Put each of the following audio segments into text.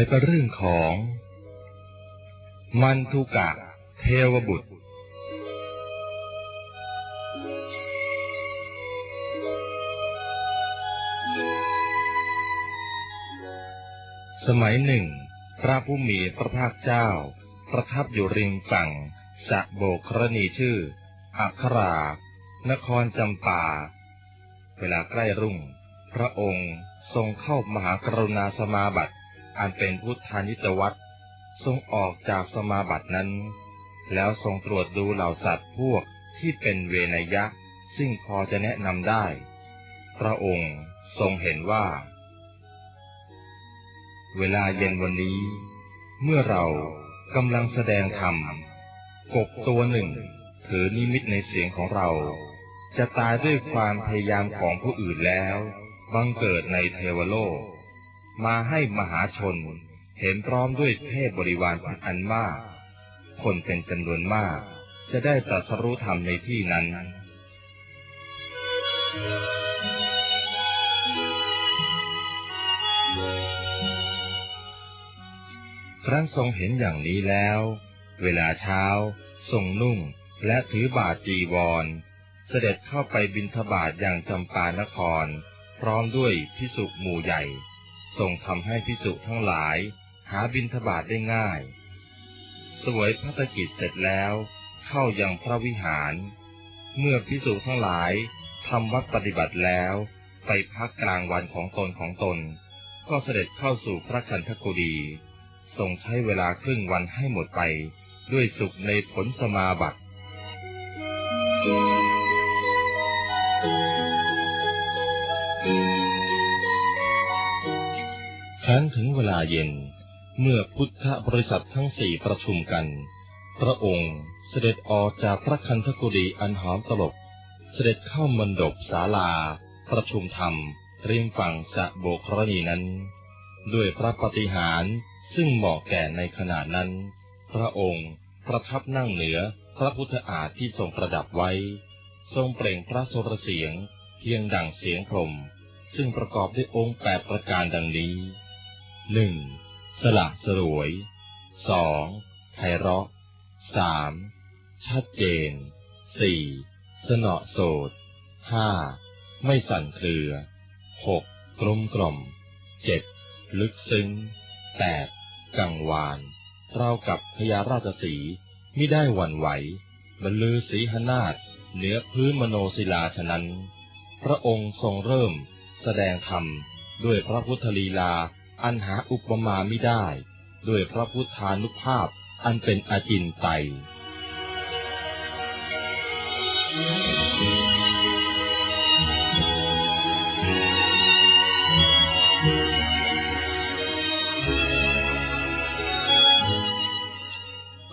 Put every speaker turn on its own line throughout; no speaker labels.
ต่อไปเป็นเรื่องของ มันทุกะเทวบุตร สมัยหนึ่ง พระผู้มีพระภาคเจ้า ประทับอยู่ริมฝั่งสะโบกรณีชื่อ อัครานครจำปา เวลาใกล้รุ่ง พระองค์ทรงเข้ามหากรุณาสมาบัติ อันเป็นพุทธานิจวัตรทรงออกจากสมาบัตินั้น แล้วทรงตรวจดูเหล่าสัตว์พวกที่เป็นเวนยะ ซึ่งพอจะแนะนำได้ พระองค์ทรงเห็นว่า เวลาเย็นวันนี้ เมื่อเรากำลังแสดงธรรมกบตัวหนึ่ง ถือนิมิตในเสียงของเรา จะตายด้วยความพยายามของผู้อื่นแล้ว บังเกิดในเทวโลก มาให้มหาชน เห็นพร้อมด้วยเทพบริวารอันมาก คนเป็นจำนวนมาก จะได้ตรัสรู้ธรรมในที่นั้นครั้นทรงเห็นอย่างนี้แล้ว เวลาเช้า ทรงนุ่งและถือบาทจีวร เสด็จเข้าไปบินทบาทอย่างจำปานคร พร้อมด้วยพิสุหมู่ใหญ่ ทรงทำให้พิสุทั้งหลาย หาบินทบาทได้ง่าย สวยพระตกิจเสร็จแล้ว เข้ายังพระวิหาร เมื่อพิสุทั้งหลายทำวัดปฏิบัติแล้ว ไปพักกลางวันของตนของตน ก็เสด็จเข้าสู่พระคันธกุฎีทรงใช้เวลาครึ่งวันให้หมดไป ด้วยสุขในผลสมาบัติ รั้นถึงเวลาเย็น เมื่อพุทธบริษัททั้งสี่ประชุมกัน พระองค์เสด็จออกจากพระคันธกุฎีอันหอมตลบ เสด็จเข้ามณฑปศาลา ประชุมธรรมริมฝั่งสะโบกรณีนั้น ด้วยพระปฏิหารซึ่งเหมาะแก่ในขณะนั้น พระองค์ประทับนั่งเหนือพระพุทธอาฏที่ทรงประดับไว้ ทรงเปล่งพระโสรเสียงเพียงดังเสียงพรม ซึ่งประกอบด้วยองค์แปดประการดังนี้ หนึ่งสละสรวยสองไพเราะสามชัดเจนสี่สนอโสดห้าไม่สั่นเครือหกกลมกล่อมเจ็ดลึกซึ้งแปดกังวานเรากับพญาราชสีมิได้หวั่นไหวบรรลือสีหนาฏเหนือพื้นมโนศิลาฉะนั้น พระองค์ทรงเริ่มแสดงธรรมด้วยพระพุทธลีลา อันหาอุปมาไม่ได้ ด้วยพระพุทธานุภาพอันเป็นอาจินไตย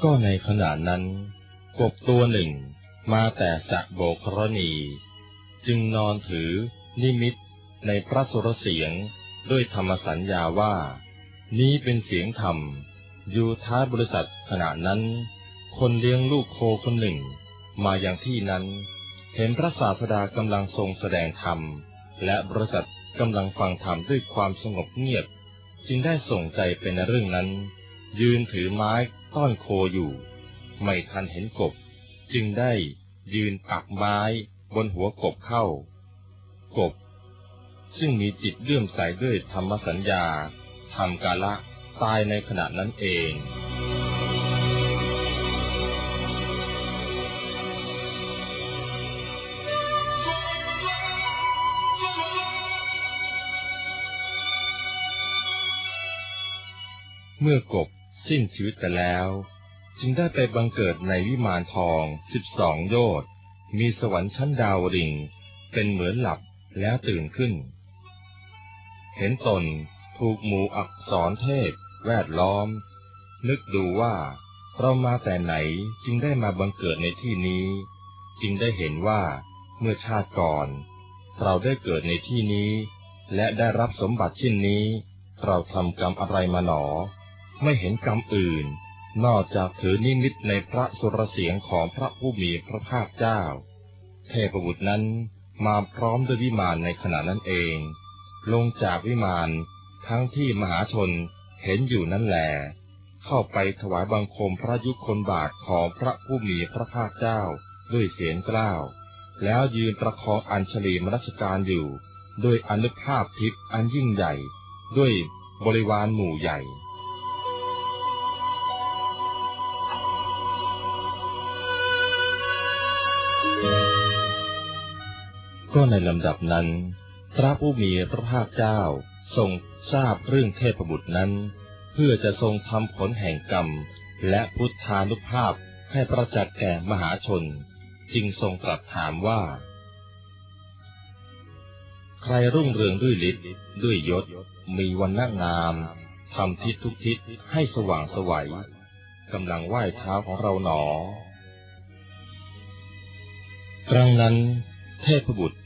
ก็ในขณะนั้น กบตัวหนึ่งมาแต่สะโบกรณี จึงนอนถือนิมิตในพระสุรเสียง ด้วยธรรมสัญญาว่า นี้เป็นเสียงธรรม อยู่ท้ายบริษัทขณะนั้น คนเลี้ยงลูกโคคนหนึ่ง มาอย่างที่นั้น เห็นพระศาสดากำลังทรงแสดงธรรม และบริษัทกำลังฟังธรรมด้วยความสงบเงียบ จึงได้ส่งใจเป็นเรื่องนั้น ยืนถือไม้ต้อนโคอยู่ ไม่ทันเห็นกบ จึงได้ยืนปักไม้บนหัวกบเข้า กบ ซึ่งมีจิตเลื่อมใสด้วยธรรมสัญญาทำกาละตายในขณะนั้นเอง เมื่อกบสิ้นชีวิตไปแล้ว จึงได้ไปบังเกิดในวิมานทองสิบสองโยชน์มีสวรรค์ชั้นดาวริง เป็นเหมือนหลับแล้วตื่นขึ้น เห็นตนถูกหมู่อักษรเทพ แวดล้อม นึกดูว่าเรามาแต่ไหนจึงได้มาบังเกิดในที่นี้ จึงได้เห็นว่าเมื่อชาติก่อน เราได้เกิดในที่นี้ และได้รับสมบัติเช่นนี้ เราทำกรรมอะไรมาหนอ ไม่เห็นกรรมอื่น นอกจากถือนิมิตในพระสุรเสียงของพระผู้มีพระภาคเจ้า เทพบุตรนั้นมาพร้อมด้วยวิมานในขณะนั้นเอง ลงจากวิมานทั้งที่มหาชนเห็นอยู่นั่นแหลเข้าไปถวายบังคมพระยุคลบาทของพระผู้มีพระภาคเจ้าด้วยเสียงกล้าว แล้วยืนประคองอัญชลีมรัชการอยู่ ด้วยอนุภาพทิพย์อันยิ่งใหญ่ ด้วยบริวารหมู่ใหญ่ก็ในลำดับนั้น พระผู้มีพระภาคเจ้าทรงทราบเรื่องเทพบุตรนั้น เพื่อจะทรงทำผลแห่งกรรม และพุทธานุภาพให้ประจักษ์แก่มหาชน จึงทรงตรัสถามว่า ใครรุ่งเรืองด้วยฤทธิ์ด้วยยศ มีวันณงามทำทิศทุกทิศให้สว่างสวัยกำลังไหว้เท้าของเราหนอ ครั้งนั้นเทพบุตร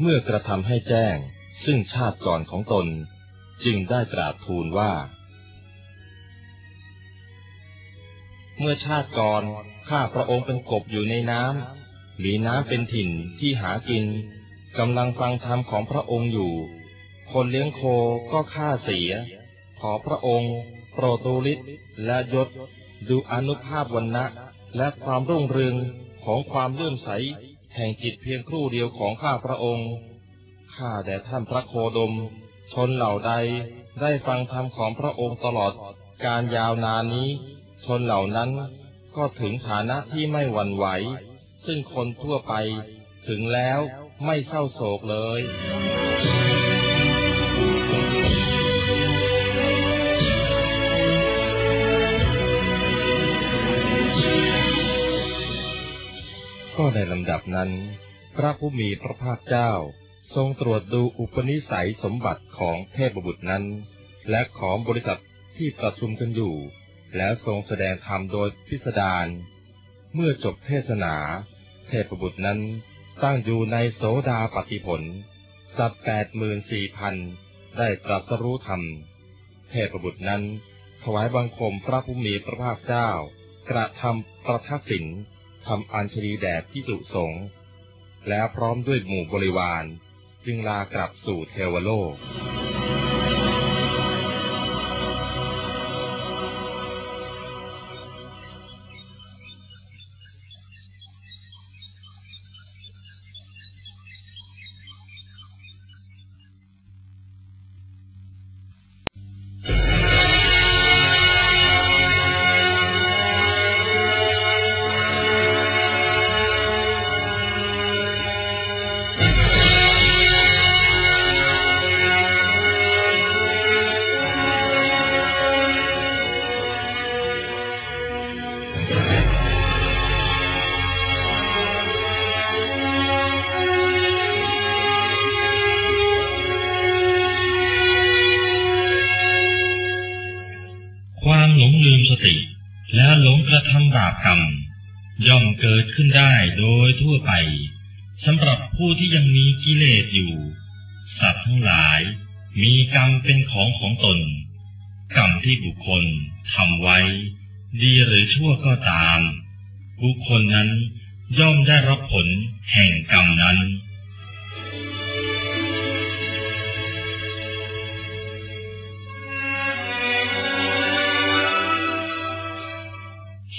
เมื่อกระทำให้แจ้ง ซึ่งชาติก่อนของตน จึงได้กราบทูลว่า เมื่อชาติก่อนข้าพระองค์เป็นกบอยู่ในน้ำมีน้ำเป็นถิ่นที่หากินกำลังฟังธรรมของพระองค์อยู่ คนเลี้ยงโคก็ฆ่าเสีย ขอพระองค์โปรตูลิศและยศ ดูอนุภาพวันนะและความรุ่งเรืองของความเลื่อมใส แห่งจิตเพียงครู่เดียวของข้าพระองค์ ข้าแต่ท่านพระโคดม ชนเหล่าใดได้ฟังธรรมของพระองค์ตลอดการยาวนานนี้ ชนเหล่านั้นก็ถึงฐานะที่ไม่หวั่นไหว ซึ่งคนทั่วไปถึงแล้วไม่เศร้าโศกเลย ก็ในลำดับนั้น พระผู้มีพระภาคเจ้า ทรงตรวจดูอุปนิสัยสมบัติของเทพบุตรนั้น และของบริษัทที่ประชุมกันอยู่ แล้วทรงแสดงธรรมโดยพิสดารเมื่อจบเทศนา เทพบุตรนั้นตั้งอยู่ในโสดาปฏิผล สัตว์แปดหมื่นสี่พันได้ตรัสรู้ธรรม เทพบุตรนั้นถวายบังคมพระผู้มีพระภาคเจ้า กระทำประทักษิณ ทำอัญชลีแด่พิสุสงฆ์แล้วพร้อมด้วยหมู่บริวาร จึงลากลับสู่เทวโลก
เป็นของของตน กรรมที่บุคคลทำไว้ ดีหรือชั่วก็ตาม บุคคลนั้นย่อมได้รับผลแห่งกรรมนั้น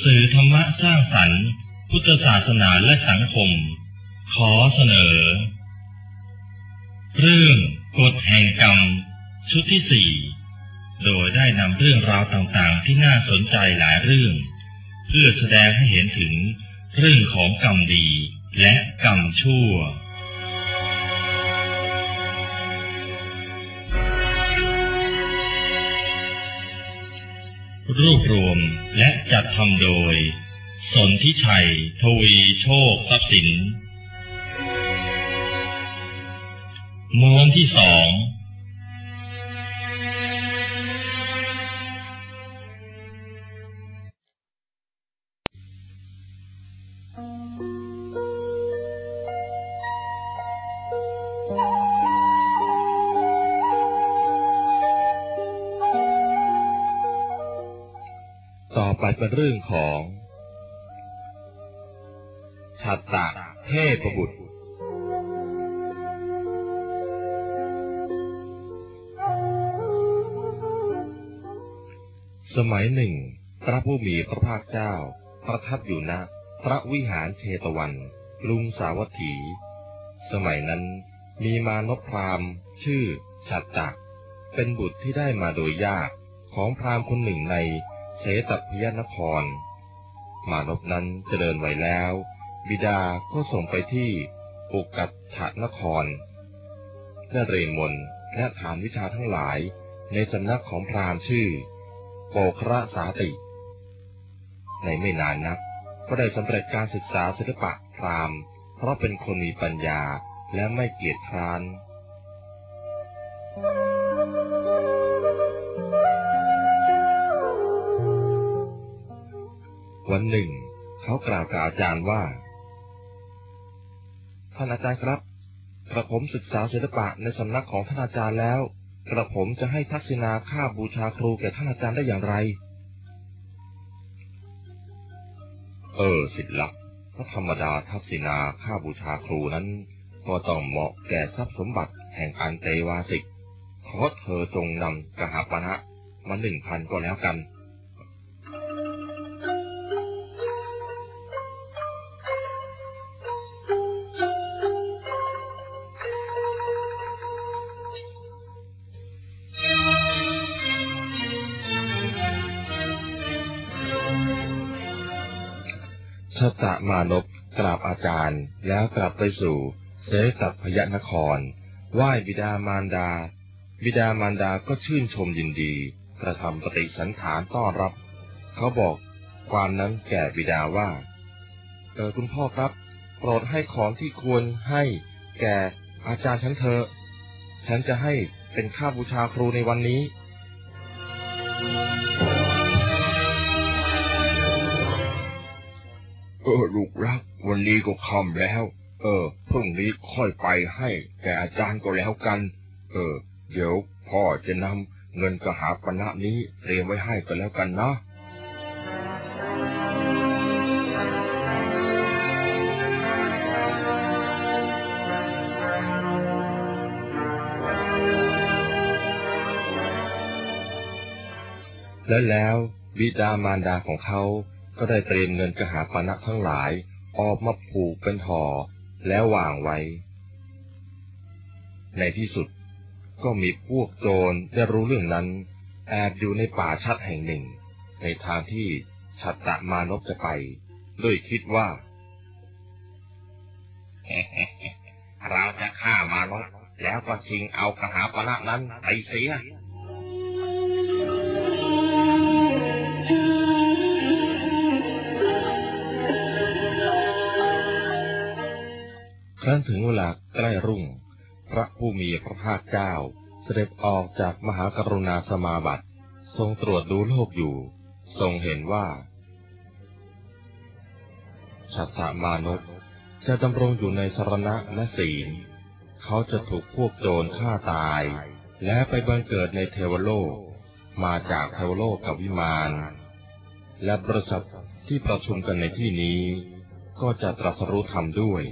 สื่อธรรมะสร้างสรรค์ พุทธศาสนาและสังคม ขอเสนอ เรื่องกฎแห่งกรรม ชุดที่สี่โดยได้นำเรื่องราวต่างๆ ที่น่าสนใจหลายเรื่อง เพื่อแสดงให้เห็นถึงเรื่องของกรรมดีและกรรมชั่ว รวบรวมและจัดทำโดย สนทิชัย ทวีโชคทรัพย์สินม้วนที่สอง
เป็นเรื่องของชัตตะเทพบุตร สมัยหนึ่ง พระผู้มีพระภาคเจ้า ประทับอยู่ณพระวิหารเชตวัน กรุงสาวัตถี สมัยนั้นมีมานพพรามชื่อฉัตตักเป็นบุตรที่ได้มาโดยยากของพรามคนหนึ่งใน เสตพยนคร มานพนั้นเจริญไว้แล้ว บิดาก็ส่งไปที่อุกัตถนครได้เรียนมนและถามวิชาทั้งหลายในสำนักของพราหมณ์ชื่อโปคระสาติ ในไม่นานนัก ก็ได้สำเร็จการศึกษาศิลปะพราหมณ์ เพราะเป็นคนมีปัญญาและไม่เกียจคร้าน วันหนึ่ง เขากล่าวกับอาจารย์ว่า ท่านอาจารย์ครับ กระผมศึกษาศิลปะในสำนักของท่านอาจารย์แล้ว กระผมจะให้ทักษิณาค่าบูชาครูแก่ท่านอาจารย์ได้อย่างไร เออสิทธิ์ลักถ้าธรรมดาทักษิณาค่าบูชาครูนั้น ก็ต้องเหมาะแก่ทรัพย์สมบัติแห่งอันเตวาสิกขอเธอจงนำกหาปณะมาหนึ่งพันก็แล้วกัน มานพกราบอาจารย์ แล้วกลับไปสู่เสตัพยนคร ไหว้บิดามารดา บิดามารดาก็ชื่นชมยินดี กระทำปฏิสันฐานต้อนรับ เขาบอกความนั้นแก่บิดาว่า เออคุณพ่อครับ โปรดให้ของที่ควรให้แก่อาจารย์ฉันเถอะ ฉันจะให้เป็นค่าบูชาครูในวันนี้
ออลูกรัก วันนี้ก็ค่ำแล้ว เออพรุ่งนี้ค่อยไปให้แกอาจารย์ก็แล้วกัน เออ เดี๋ยวพ่อจะนำเงินกระหาปณะนี้เตรียมไว้ให้ก็แล้วกันนะ
และแล้วบิดามารดาของเขา ก็ได้เตรียมเงินกหาปณะทั้งหลาย ออกมาผูกเป็นห่อแล้ววางไว้ ในที่สุดก็มีพวกโจรได้รู้เรื่องนั้น แอบอยู่ในป่าชัดแห่งหนึ่ง ในทางที่ชัตตมานพจะไป ด้วยคิดว่า
เราจะฆ่ามานพแล้วก็ชิงเอากหาปณะนั้นไปเสีย
ครั้นถึงเวลาใกล้รุ่ง พระผู้มีพระภาคเจ้า เสด็จออกจากมหากรุณาสมาบัติ ทรงตรวจดูโลกอยู่ ทรงเห็นว่าชัตตมานพจะดำรงอยู่ในสรณะและศีล เขาจะถูกพวกโจรฆ่าตาย และไปบังเกิดในเทวโลก มาจากเทวโลกกับวิมาน และบริษัทที่ประชุมกันในที่นี้ ก็จะตรัสรู้ธรรมด้วย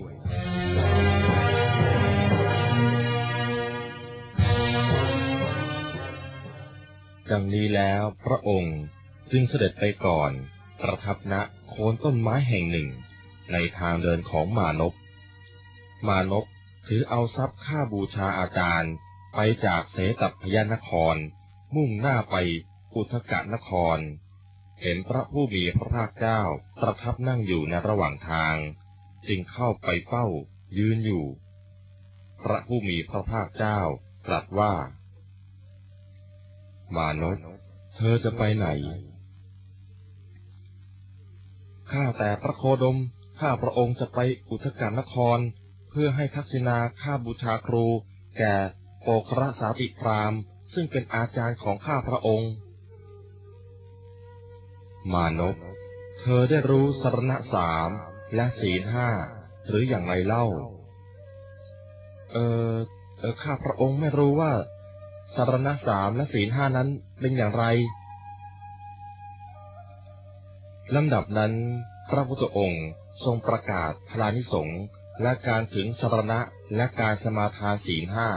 ดังนี้แล้วพระองค์จึงเสด็จไปก่อน ประทับณโคนต้นไม้แห่งหนึ่ง ในทางเดินของมานพมานพถือเอาทรัพย์ค่าบูชาอาจารย์ไปจากเสตัพยนคร มุ่งหน้าไปอุทกะนคร เห็นพระผู้มีพระภาคเจ้าประทับนั่งอยู่ในระหว่างทาง จึงเข้าไปเฝ้า ยืนอยู่ พระผู้มีพระภาคเจ้าตรัสว่า มานพเธอจะไปไหน ข้าแต่พระโคดม ข้าพระองค์จะไปอุทกานคร เพื่อให้ทักษิณาค่าบูชาครู แก่โปคระสาติพรามซึ่งเป็นอาจารย์ของข้าพระองค์ มานพเธอได้รู้สรณะสามและศีลห้า หรืออย่างไรเล่า เออเออข้าพระองค์ไม่รู้ว่าสารณะสามและศีลห้านั้นเป็นอย่างไรลำดับนั้น พระพุทธองค์ทรงประกาศพลานิสงฆ์และการถึงสารณะและการสมาทานศีลห้า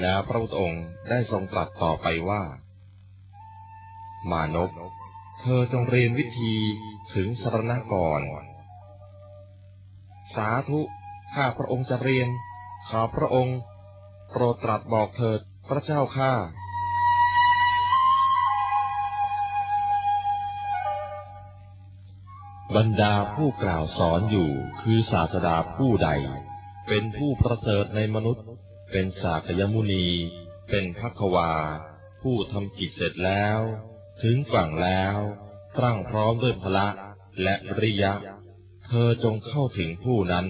แล้วพระพุทธองค์ได้ทรงตรัสต่อไปว่า มานพเธอจงเรียนวิธีถึงสรณะก่อน สาธุ ข้าพระองค์จะเรียน ขอพระองค์ โปรดตรัสบอกเถิดพระเจ้าข้าบรรดาผู้กล่าวสอนอยู่คือศาสดาผู้ใด เป็นผู้ประเสริฐในมนุษย์ เป็นสากยมุนี เป็นพักวา ผู้ทำกิจเสร็จแล้ว ถึงฝั่งแล้ว ตั้งพร้อมด้วยพละและริยะ เธอจงเข้าถึงผู้นั้น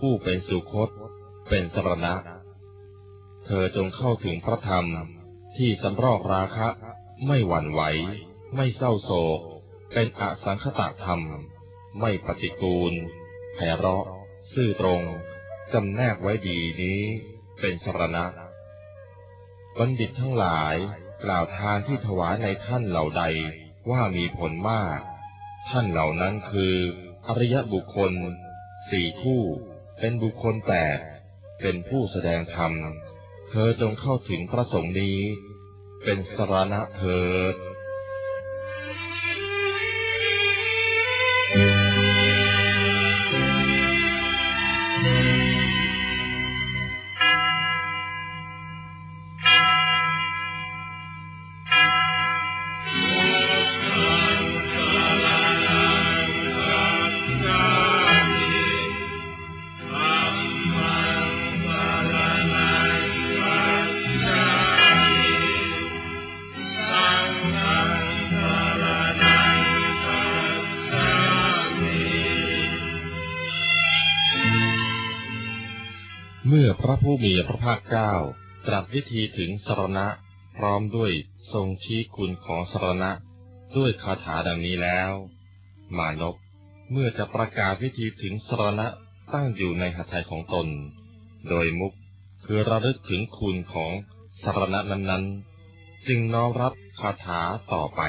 ผู้เป็นสุคต เป็นสรณะ เธอจงเข้าถึงพระธรรมที่สำรอกราคะ ไม่หวั่นไหว ไม่เศร้าโศก เป็นอสังคตธรรม ไม่ปฏิกูลไพเราะ ซื่อตรง จำแนกไว้ดีนี้ เป็นสรณะ บัณฑิตทั้งหลายกล่าวทานที่ถวายในท่านเหล่าใดว่ามีผลมาก ท่านเหล่านั้นคือ อริยบุคคลสี่คู่ เป็นบุคคลแปดเป็นผู้แสดงธรรม เธอจงเข้าถึงพระสงฆ์นี้ เป็นสรณะเธอ ผู้มีพระภาคเจ้า ตรัสวิธีถึงสรณะ พร้อมด้วยทรงชี้คุณของสรณะ ด้วยคาถาดังนี้แล้ว มานพเมื่อจะประกาศวิธีถึงสรณะตั้งอยู่ในหัตถ์ของตน โดยมุกคือระลึกถึงคุณของสรณะนั้นๆ จึงน้อมรับคาถาต่อไป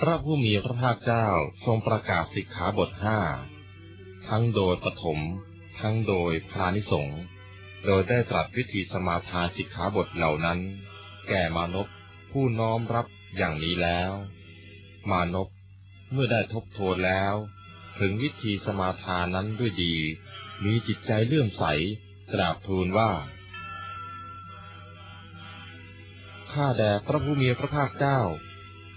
พระผู้มีพระภาคเจ้าทรงประกาศสิกขาบทห้าทั้งโดยปฐมทั้งโดยพาณิสงส์ โดยได้ตรัสวิธีสมาทานสิกขาบทเหล่านั้น แก่มานพผู้น้อมรับอย่างนี้แล้ว มานพเมื่อได้ทบทวนแล้ว ถึงวิธีสมาทานนั้นด้วยดี มีจิตใจเลื่อมใสกราบทูลว่าข้าแด่พระผู้มีพระภาคเจ้า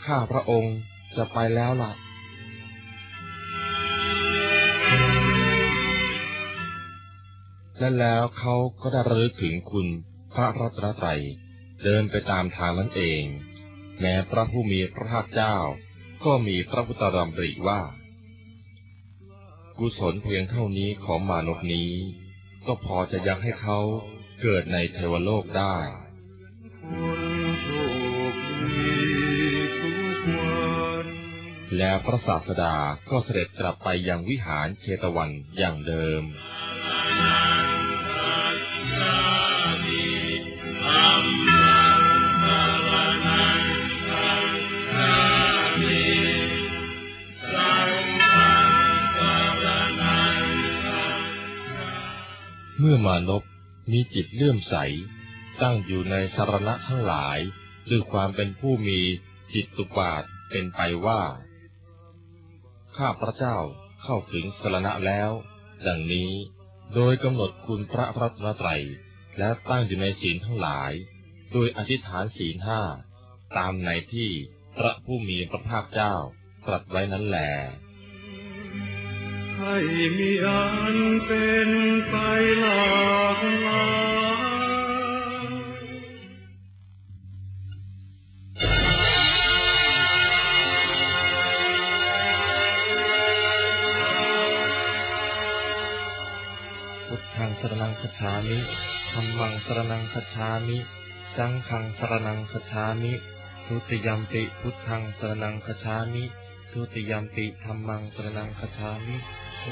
ข้าพระองค์จะไปแล้วละ่ะ และแล้วเขาก็ได้ระลึกถึงคุณพระรัตนตรัยเดินไปตามทางนั้นเอง แม้พระผู้มีพระภาคเจ้า ก็มีพระพุทธดำริว่า กุศลเพียงเท่านี้ของมานพนี้ ก็พอจะยังให้เขาเกิดในเทวโลกได้แล้วพระศาสดาก็เสด็จกลับไปยังวิหารเชตวันอย่างเดิม เมื่อมานพมีจิตเลื่อมใส ตั้งอยู่ในสารณะทั้งหลาย ด้วยความเป็นผู้มีจิตตุปาทเป็นไปว่า ข้าพระเจ้าเข้าถึงสารณะแล้ว ดังนี้โดยกำหนดคุณพระรัตนตรัย และตั้งอยู่ในศีลทั้งหลาย โดยอธิษฐานศีลห้าตามในที่พระผู้มีพระภาคเจ้าตรัสไว้นั้นแหละ
ให้มีอันเป็นไปหลากหลาย
พุทธังสรนังคัจฉามิธรรมังสรนังคัจฉามิ สังฆังสรนังคัจฉามิ ทุติยมปิพุทธังสรนังคัจฉามิ ทุติยมปิธรรมังสรนังคัจฉามิ ก็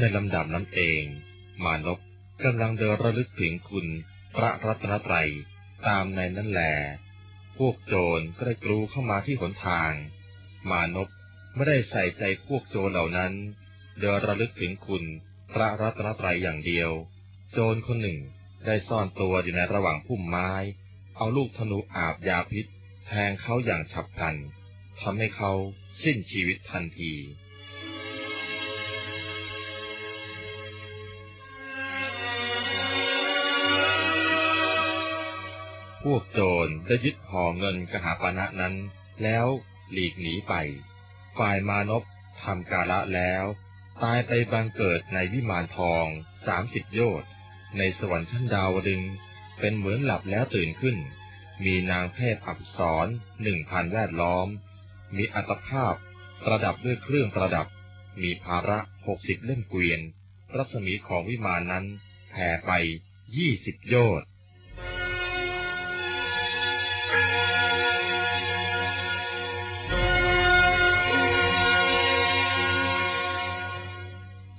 ในลำดับนั้นเอง มานพกำลังเดินระลึกถึงคุณพระรัตนตรัยตามในนั้นแหลพวกโจรก็ได้กรูเข้ามาที่หนทาง มานพไม่ได้ใส่ใจพวกโจรเหล่านั้น เดินระลึกถึงคุณพระรัตนตรัยอย่างเดียว โจรคนหนึ่งได้ซ่อนตัวอยู่ในระหว่างพุ่มไม้ เอาลูกธนูอาบยาพิษ แทงเขาอย่างฉับพลันทำให้เขาสิ้นชีวิตทันทีพวกโจรได้ยึดห่อเงินกหาปณะนั้น แล้วหลีกหนีไป ฝ่ายมานพทำกาละแล้ว ตายไปบังเกิดในวิมานทองสามสิบโยชน์ในสวรรค์ชั้นดาวดึง เป็นเหมือนหลับแล้วตื่นขึ้น มีนางเทพอับสรหนึ่งพันแวดล้อม มีอัตภาพประดับด้วยเครื่องประดับ มีภาระหกสิบเล่มเกวียน รัศมีของวิมานนั้นแผ่ไปยี่สิบโยชน์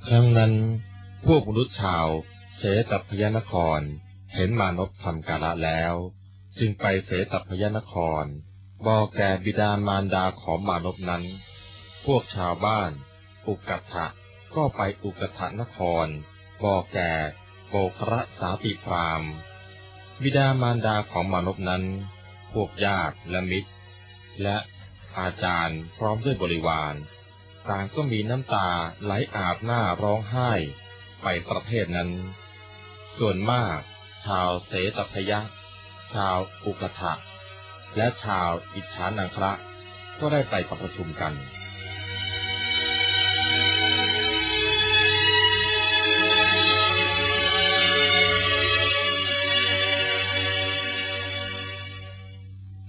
ครั้งนั้นพวกมนุษย์ชาวเสตพยานคร เห็นมานพทำกาละแล้ว จึงไปเสตพยานคร บอกแก่บิดามารดาของมานพนั้น พวกชาวบ้าน อุกัตถะก็ไปอุกัตถนคร บอกแก่โกคระสาติพรามบิดามารดาของมานพนั้น พวกญาติและมิตร และอาจารย์พร้อมด้วยบริวารต่างก็มีน้ำตาไหลอาบหน้าร้องไห้ ไปประเทศนั้น ส่วนมาก ชาวเสตพยะชาวอุกทะและชาวอิจฉานังคระก็ได้ไปประชุมกัน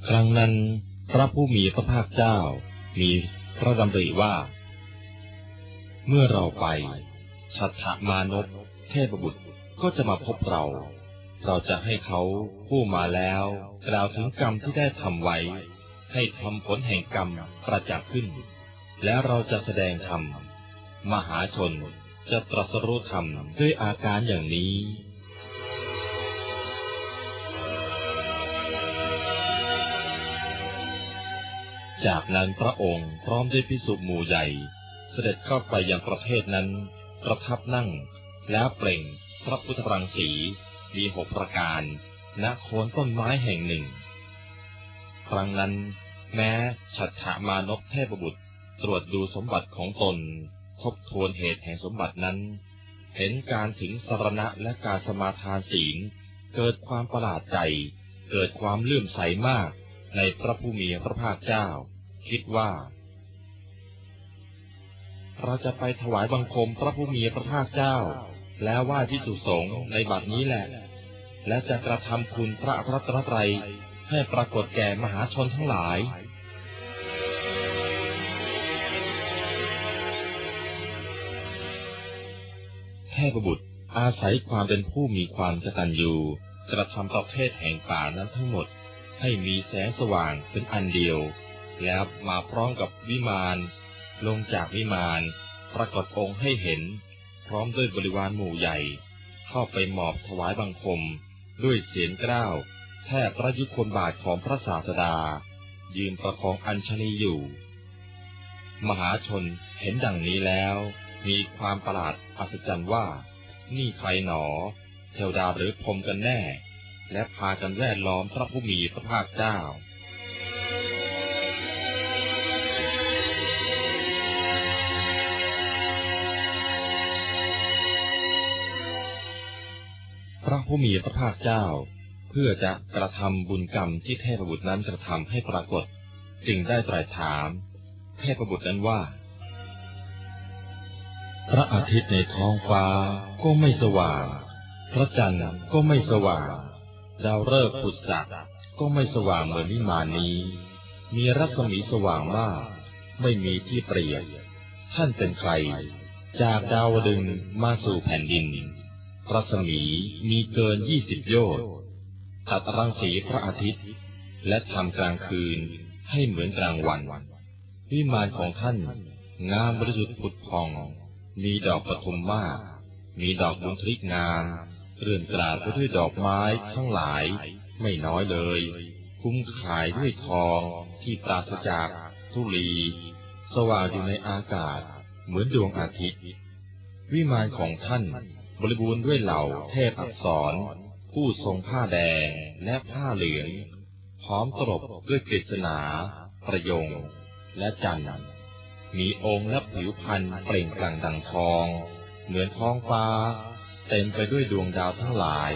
ครั้งนั้นพระผู้มีพระภาคเจ้า มีพระดำริว่า เมื่อเราไปชัตถมานพเทพบุตรก็จะมาพบเรา เราจะให้เขาผู้มาแล้ว กล่าวถึงกรรมที่ได้ทำไว้ ให้ทำผลแห่งกรรมประจักษ์ขึ้น แล้วเราจะแสดงธรรม มหาชนจะตรัสรู้ธรรมด้วยอาการอย่างนี้จากนั้นพระองค์พร้อมด้วยพิสุหมู่ใหญ่ เสด็จเข้าไปยังประเทศนั้น ประทับนั่ง แล้วเปล่งพระพุทธรังสี มีหกประการณโคนต้นไม้แห่งหนึ่ง ครั้งนั้น แม้ฉัตถามานพเทพบุตรตรวจดูสมบัติของตนทบทวนเหตุแห่งสมบัตินั้น เห็นการถึงสรณะและการสมาทานศีลเกิดความประหลาดใจ เกิดความเลื่อมใสมากในพระผู้มีพระภาคเจ้า คิดว่า เราจะไปถวายบังคมพระผู้มีพระภาคเจ้า แล้วไหว้พิสุสงในบัดนี้แหละ และจะกระทำคุณพระพระตรตรัยให้ปรากฏแก่มหาชนทั้งหลาย เทพบุตรอาศัยความเป็นผู้มีความกตัญญูกระทำประเภทแห่งป่านั้นทั้งหมด ให้มีแสงสว่างเป็นอันเดียว แล้วมาพร้อมกับวิมาน ลงจากวิมานปรากฏองค์ให้เห็น พร้อมด้วยบริวารหมู่ใหญ่ เข้าไปหมอบถวายบังคม ด้วยเสียงกล้าว แทบพระยุคนบาทของพระศาสดา ยืนประคองอัญชลีอยู่ มหาชนเห็นดังนี้แล้ว มีความประหลาดอัศจรรย์ว่า นี่ใครหนอ เทวดาหรือพรมกันแน่ และพากันแวดล้อมพระผู้มีพระภาคเจ้า ผู้มีพระภาคเจ้า เพื่อจะกระทำบุญกรรมที่เทพบุตรนั้นกระทำให้ปรากฏ จึงได้ตรัสถามเทพบุตรนั้นว่า พระอาทิตย์ในท้องฟ้าก็ไม่สว่าง พระจันทร์ก็ไม่สว่าง ดาวฤกษ์พุทธะก็ไม่สว่างเหมือนนิมานี้ มีรัศมีสว่างมาก ไม่มีที่เปรียบ ท่านเป็นใคร จากดาวดึงมาสู่แผ่นดิน รัศมีมีเกินยี่สิบโยชน์ตัดรังสีพระอาทิตย์ และทำกลางคืนให้เหมือนกลางวัน วิมานของท่าน งามบริสุทธิ์ผุดพอง มีดอกปทุมมาก มีดอกบุญทริกงามเรื่อนกราดไปด้วยดอกไม้ทั้งหลาย ไม่น้อยเลย คุ้มขายด้วยทองที่ปราศจากทุลี สว่างอยู่ในอากาศ เหมือนดวงอาทิตย์ วิมานของท่าน บริบูรณ์ด้วยเหล่าเทพอักษร ผู้ทรงผ้าแดงและผ้าเหลือง พร้อมตรบด้วยกฤษณา ประยง และจันทร์มีองค์และผิวพรรณเปล่งปลั่งดังทอง เหมือนท้องฟ้า เต็มไปด้วยดวงดาวทั้งหลาย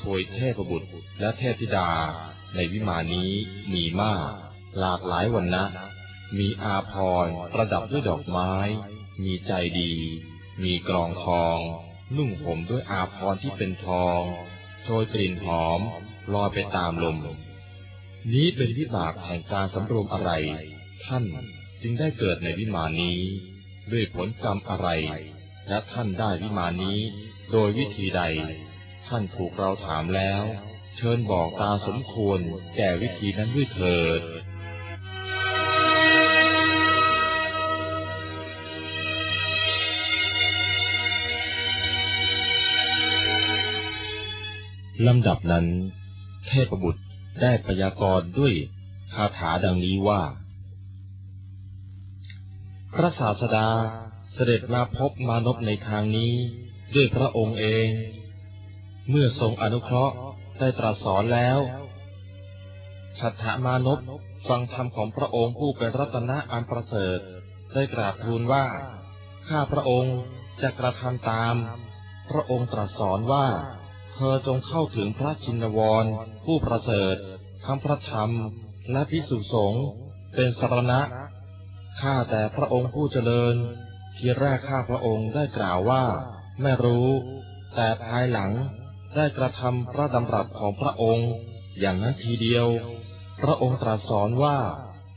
ถวยเทพบุตรและเทพธิดาในวิมานนี้มีมาก หลากหลายวันนะ มีอาพรประดับด้วยดอกไม้ มีใจดี มีกรองทอง นุ่งห่มด้วยอาพรณ์ที่เป็นทองโชยกลิ่นหอมลอยไปตามลม นี้เป็นวิบากแห่งการสำรวมอะไร ท่านจึงได้เกิดในวิมานนี้ ด้วยผลกรรมอะไร และท่านได้วิมานนี้ โดยวิธีใด ท่านถูกเราถามแล้ว เชิญบอกตาสมควรแก่วิธีนั้นด้วยเถิด ลำดับนั้น เทพบุตรได้พยากรณ์ด้วยคาถาดังนี้ว่า พระศาสดาเสด็จมาพบมานพในทางนี้ด้วยพระองค์เอง เมื่อทรงอนุเคราะห์ได้ตรัสสอนแล้วชัตถามานพฟังธรรมของพระองค์ผู้เป็นรัตนะอันประเสริฐ ได้กราบทูลว่า ข้าพระองค์จะกระทำตาม พระองค์ตรัสสอนว่า เธอจงเข้าถึงพระชินวร ผู้ประเสริฐคำพระธรรม และพิสุสงฆ์เป็นสรณะ ข้าแต่พระองค์ผู้เจริญ ทีแรกข้าพระองค์ได้กล่าวว่า ไม่รู้ แต่ภายหลังได้กระทำพระดำรัสของพระองค์ อย่างนั้นทีเดียว พระองค์ตรัสสอนว่า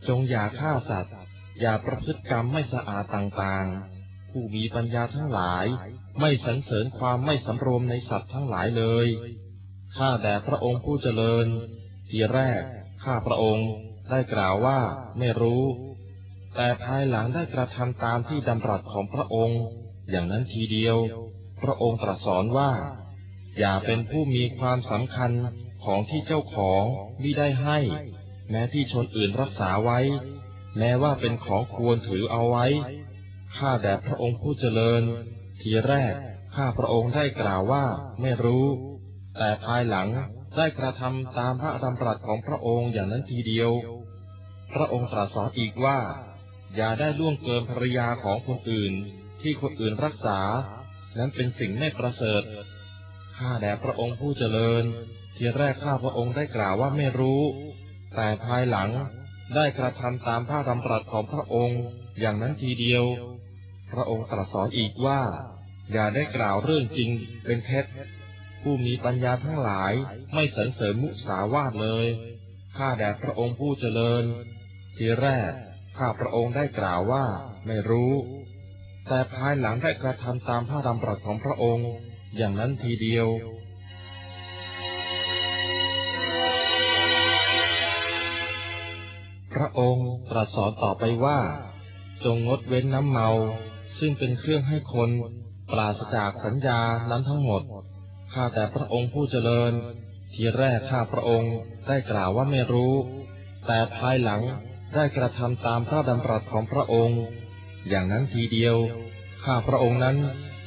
จงอย่าฆ่าสัตว์ อย่าประพฤติกรรมไม่สะอาดต่างๆ ผู้มีปัญญาทั้งหลาย ไม่สรรเสริญความไม่สำรวมในสัตว์ทั้งหลายเลย ข้าแต่พระองค์ผู้เจริญ ทีแรก ข้าพระองค์ได้กล่าวว่าไม่รู้ แต่ภายหลังได้กระทำตามที่ดำรัสของพระองค์ อย่างนั้นทีเดียว พระองค์ตรัสสอนว่า อย่าเป็นผู้มีความสำคัญของที่เจ้าของมิได้ให้ แม้ที่ชนอื่นรักษาไว้ แม้ว่าเป็นของควรถือเอาไว้ ข้าแด่พระองค์ผู้เจริญ ทีแรกข้าพระองค์ได้กล่าวว่าไม่รู้ แต่ภายหลังได้กระทำตามพระดำรัสของพระองค์อย่างนั้นทีเดียว พระองค์ตรัสสอนอีกว่า อย่าได้ล่วงเกินภรรยาของคนอื่น ที่คนอื่นรักษา นั้นเป็นสิ่งไม่ประเสริฐ ข้าแด่พระองค์ผู้เจริญ ทีแรกข้าพระองค์ได้กล่าวว่าไม่รู้ แต่ภายหลังได้กระทำตามพระดำรัสของพระองค์อย่างนั้นทีเดียว พระองค์ตรัสสอนอีกว่า อย่าได้กล่าวเรื่องจริงเป็นเท็จ ผู้มีปัญญาทั้งหลายไม่สรรเสริญมุสาวาทเลย ข้าแด่พระองค์ผู้เจริญ ทีแรก ข้าพระองค์ได้กล่าวว่าไม่รู้ แต่ภายหลังได้กระทำตามพระดำรัสของพระองค์ อย่างนั้นทีเดียวพระองค์ตรัสสอนต่อไปว่า จงงดเว้นน้ำเมา ซึ่งเป็นเครื่องให้คนปราศจากสัญญานั้นทั้งหมด ข้าแต่พระองค์ผู้เจริญ ทีแรกข้าพระองค์ได้กล่าวว่าไม่รู้ แต่ภายหลังได้กระทำตามพระดำรัสของพระองค์ อย่างนั้นทีเดียว ข้าพระองค์นั้น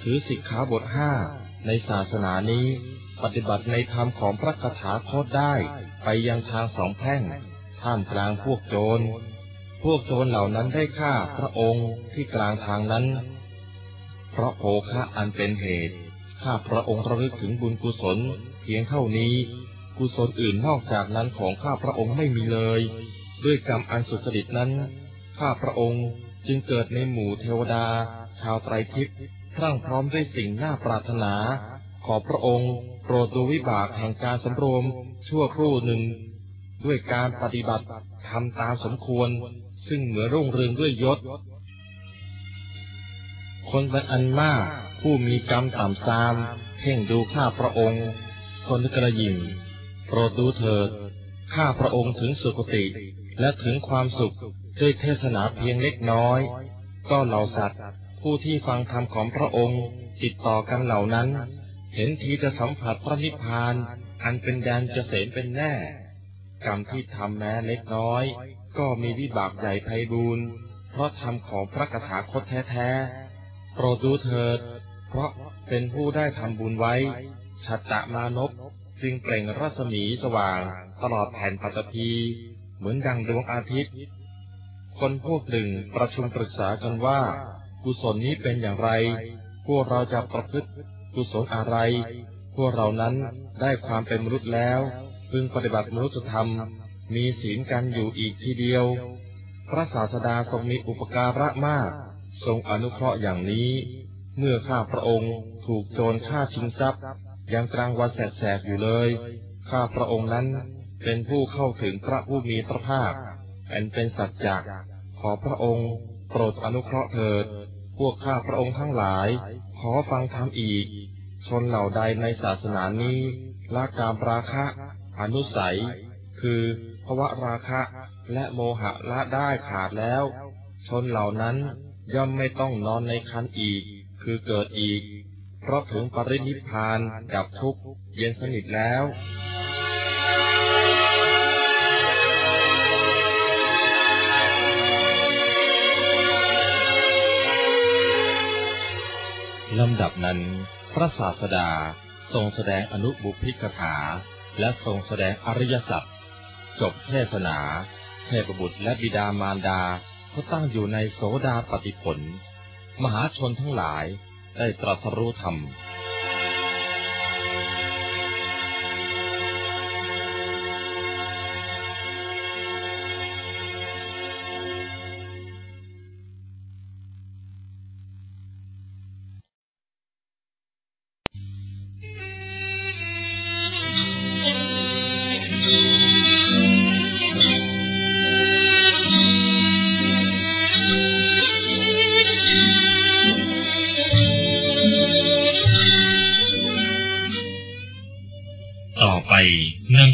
ถือสิกขาบทห้าในศาสนานี้ ปฏิบัติในธรรมของพระคาถาโคตได้ไปยังทางสองแพร่ง ท่ามกลางพวกโจร พวกโจรเหล่านั้นได้ฆ่าพระองค์ที่กลางทางนั้น เพราะโภคะอันเป็นเหตุ ข้าพระองค์ระลึกถึงบุญกุศลเพียงเท่านี้ กุศลอื่นนอกจากนั้นของข้าพระองค์ไม่มีเลย ด้วยกรรมอันสุจริตนั้น ข้าพระองค์จึงเกิดในหมู่เทวดา ชาวไตรทิพย์พรั่งพร้อมด้วยสิ่งน่าปรารถนา ขอพระองค์โปรดดูวิบากแห่งการสำรวมชั่วครู่หนึ่ง ด้วยการปฏิบัติทำตามสมควร ซึ่งเหมือนรุ่งเรืองด้วยยศ คนเป็นอันมากผู้มีกรรมต่ำซาม เพ่งดูข้าพระองค์ คนกระยิมโปรดดูเถิด ข้าพระองค์ถึงสุคติ และถึงความสุขด้วยเทศนาเพียงเล็กน้อย ก็เหล่าสัตว์ ผู้ที่ฟังธรรมของพระองค์ ติดต่อกันเหล่านั้น เห็นทีจะสัมผัสพระนิพพาน อันเป็นแดนเกษมเป็นแน่ กรรมที่ทำแม้เล็กน้อย ก็มีวิบากใหญ่ไพบูรณ์เพราะธรรมของพระคาถาคตแท้ๆ
โปรดดูเถิด เพราะเป็นผู้ได้ทำบุญไว้ ชัตตมานพจึงเปล่งรัศมีสว่างตลอดแผ่นปัตภีเหมือนดังดวงอาทิตย์ คนพวกหนึ่งประชุมปรึกษากันว่า กุศลนี้เป็นอย่างไร พวกเราจะประพฤติกุศลอะไร พวกเรานั้นได้ความเป็นมนุษย์แล้ว พึงปฏิบัติมนุษยธรรม มีศีลกันอยู่อีกทีเดียว พระศาสดาทรงมีอุปการะมาก ทรงอนุเคราะห์อย่างนี้ เมื่อข้าพระองค์ถูกโจรฆ่าชิงทรัพย์ ยังกลางวันแสกๆอยู่เลย ข้าพระองค์นั้นเป็นผู้เข้าถึงพระผู้มีพระภาคอันเป็นสัจจะขอพระองค์โปรดอนุเคราะห์เถิด พวกข้าพระองค์ทั้งหลาย ขอฟังธรรมอีก ชนเหล่าใดในศาสนานี้ละกามราคะ อนุสัย คือ ภวะราคะและโมหะละได้ขาดแล้ว ชนเหล่านั้นย่อมไม่ต้องนอนในคันอีก คือเกิดอีก เพราะถึงปรินิพพานดับทุกเย็นสนิทแล้วลำดับนั้น พระศาสดาทรงแสดงอนุบุพิกถา และทรงแสดงอริยสัจ จบเทศนา เทพบุตรและบิดามารดาก็ตั้งอยู่ในโสดาปฏิผล มหาชนทั้งหลายได้ตรัสรู้ธรรม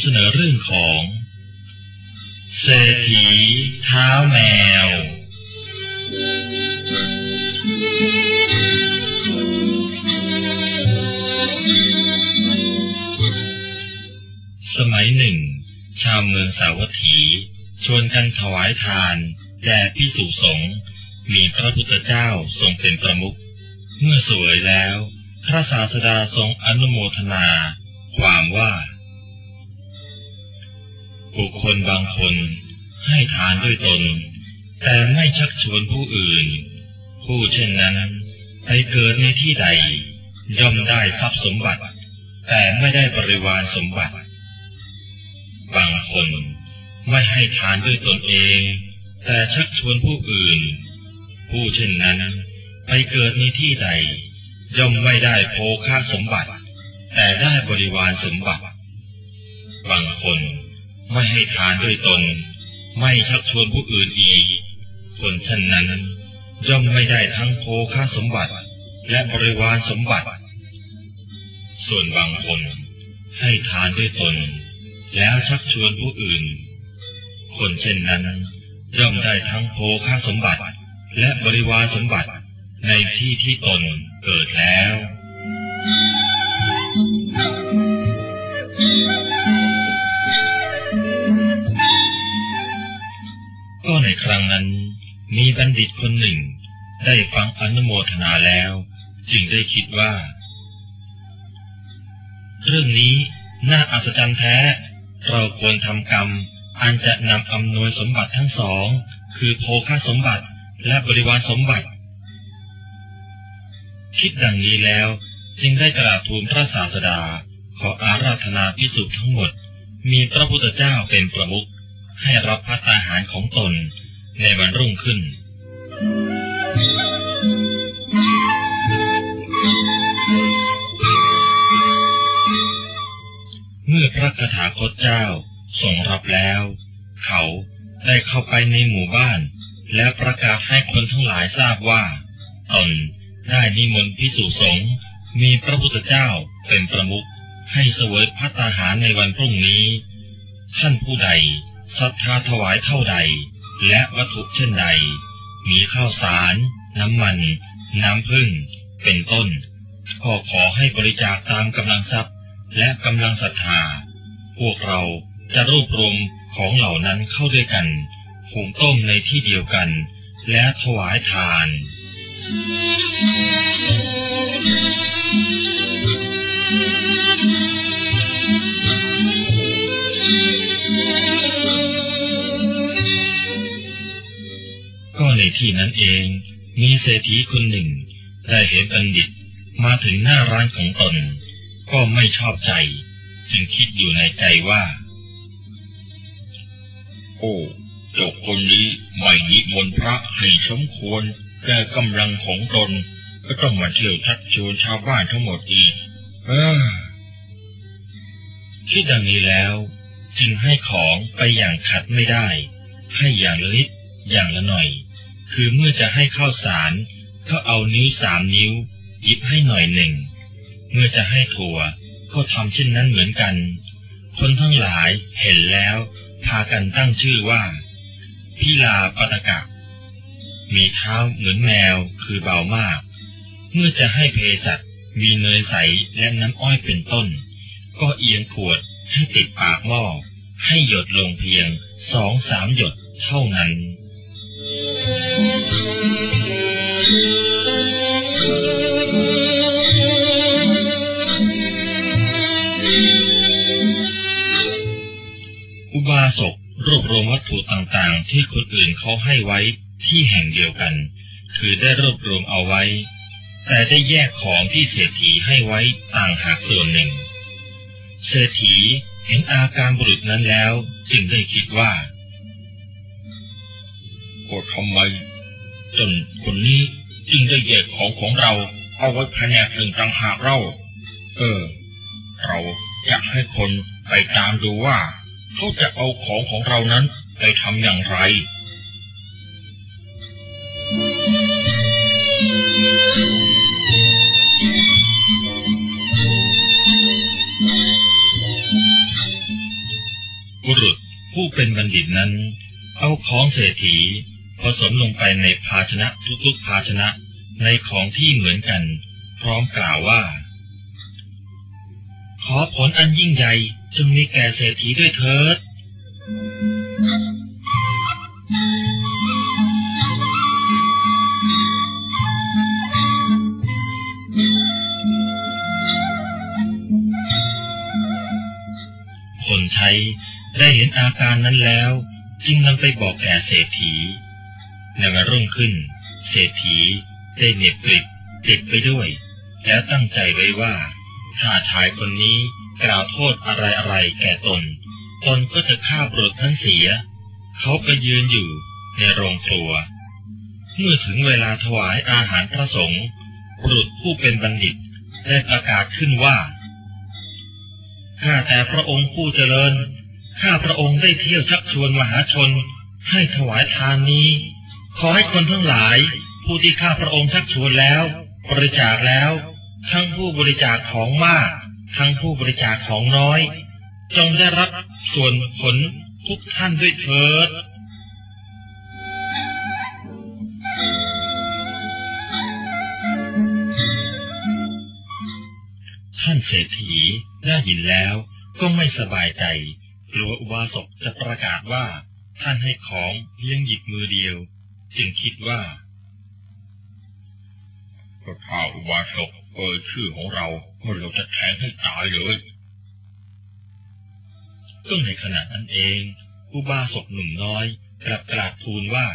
ำ
เสนอเรื่องของเศรษฐีเท้าแมว สมัยหนึ่ง ชาวเมืองสาวัตถี ชวนกันถวายทานแด่พิสุสงฆ์มีพระพุทธเจ้าทรงเป็นประมุข เมื่อสวยแล้ว พระศาสดาทรงอนุโมทนา ความว่า บุคคลบางคนให้ทานด้วยตน แต่ไม่ชักชวนผู้อื่น ผู้เช่นนั้นไปเกิดในที่ใด ย่อมได้ทรัพย์สมบัติ แต่ไม่ได้บริวารสมบัติ บางคนไม่ให้ทานด้วยตนเอง แต่ชักชวนผู้อื่น ผู้เช่นนั้นไปเกิดในที่ใด ย่อมไม่ได้โภคาสมบัติ แต่ได้บริวารสมบัติ บางคน ไม่ให้ทานด้วยตน ไม่ชักชวนผู้อื่นอีกคนเช่นนั้น ย่อมไม่ได้ทั้งโภคาสมบัติ และบริวารสมบัติ ส่วนบางคน ให้ทานด้วยตน แล้วชักชวนผู้อื่น คนเช่นนั้น ย่อมได้ทั้งโภคาสมบัติ และบริวารสมบัติในที่ที่ตนเกิดแล้ว ก็ในครั้งนั้น มีบัณฑิตคนหนึ่ง ได้ฟังอนุโมทนาแล้ว จึงได้คิดว่า เรื่องนี้น่าอัศจรรย์แท้ เราควรทำกรรม อันจะนำอำนวยสมบัติทั้งสอง คือโภคาสมบัติและบริวารสมบัติ คิดดังนี้แล้ว จึงได้กราบทูลพระศาสดา ขออาราธนาพิสุทั้งหมด มีพระพุทธเจ้าเป็นประมุข ให้รับพัตตาหารของตนในวันรุ่งขึ้น เมื่อพระคถาคตเจ้าทรงรับแล้ว เขาได้เข้าไปในหมู่บ้าน และประกาศให้คนทั้งหลายทราบว่า ตนได้นิมนต์พิสุสงฆ์มีพระพุทธเจ้าเป็นประมุขให้เสวยพัตตาหารในวันพรุ่งนี้ ท่านผู้ใด ศรัทธาถวายเท่าใด และวัตถุเช่นใด มีข้าวสาร น้ำมัน น้ำพึ่ง เป็นต้น ก็ขอให้บริจาคตามกำลังทรัพย์ และกำลังศรัทธา พวกเราจะรวบรวมของเหล่านั้นเข้าด้วยกันหุงต้มในที่เดียวกัน และถวายทาน
Thank you.
ที่นั้นเอง มีเศรษฐีคนหนึ่ง ได้เห็นบัณฑิตมาถึงหน้าร้านของตน ก็ไม่ชอบใจ จึงคิดอยู่ในใจว่า
โอ้เจ้าคนนี้ไม่นิมนต์พระให้สมควรแก่กำลังของตน ก็ต้องมาเที่ยวชักชวนชาวบ้านทั้งหมดอีกเออ
คิดดังนี้แล้ว จึงให้ของไปอย่างขัดไม่ได้ ให้อย่างละนิดอย่างละหน่อย คือเมื่อจะให้ข้าวสาร ก็เอานิ้วสามนิ้วหยิบให้หน่อยหนึ่ง เมื่อจะให้ถั่วก็ทำเช่นนั้นเหมือนกัน คนทั้งหลายเห็นแล้ว พากันตั้งชื่อว่า พิลาปตกะ มีเท้าเหมือนแมวคือเบามาก เมื่อจะให้เพสัตมีเนยใสและน้ำอ้อยเป็นต้น ก็เอียงขวดให้ติดปากหม้อให้หยดลงเพียงสองสามหยดเท่านั้น อุบาสกรวบรวมวัตถุต่างๆ ที่คนอื่นเขาให้ไว้ที่แห่งเดียวกัน คือได้รวบรวมเอาไว้ แต่ได้แยกของที่เศรษฐีให้ไว้ต่างหากส่วนหนึ่ง เศรษฐีเห็นอาการบุรุษนั้นแล้ว จึงได้คิดว่า
ก็ทำไม จนคนนี้จึงได้แยกของของเราเอาไว้แผนกหนึ่งต่างหากเราเออ เราอยากให้คนไปตามดูว่า เขาจะเอาของของเรานั้นไปทำอย่างไร
บุรุษผู้เป็นบัณฑิตนั้น เอาของเศรษฐี ผสมลงไปในภาชนะทุกๆภาชนะในของที่เหมือนกัน พร้อมกล่าวว่า ขอผลอันยิ่งใหญ่จงมีแก่เศรษฐีด้วยเถิด คนใช้ได้เห็นอาการนั้นแล้ว จึงนำไปบอกแก่เศรษฐี ในวันรุ่งขึ้น เศรษฐีได้เหน็บกริบติดไปด้วย แล้วตั้งใจไว้ว่า ถ้าชายคนนี้กล่าวโทษอะไรอะไรๆแก่ตน ตนก็จะฆ่าบุรุษทั้งเสีย เขาไปยืนอยู่ในโรงครัว เมื่อถึงเวลาถวายอาหารพระสงฆ์บุรุษผู้เป็นบัณฑิตได้ประกาศขึ้นว่า ข้าแต่พระองค์ผู้เจริญ ข้าพระองค์ได้เที่ยวชักชวนมหาชน ให้ถวายทานนี้ ขอให้คนทั้งหลาย ผู้ที่ข้าพระองค์ชักชวนแล้ว บริจาคแล้ว ทั้งผู้บริจาคของมาก ทั้งผู้บริจาคของน้อย จงได้รับส่วนผลทุกท่านด้วยเถิดท่านเศรษฐีได้ยินแล้วก็ไม่สบายใจกลัวอุบาสกจะประกาศว่า ท่านให้ของเพียงหยิบมือเดียว จึงคิดว่า
ก็ถ้าอุบาสกเอ่ยชื่อของเราเราจะแทงให้ตายเลย
ก็ในขณะนั้นเอง อุบาสกหนุ่มน้อยกลับกราบทูลว่า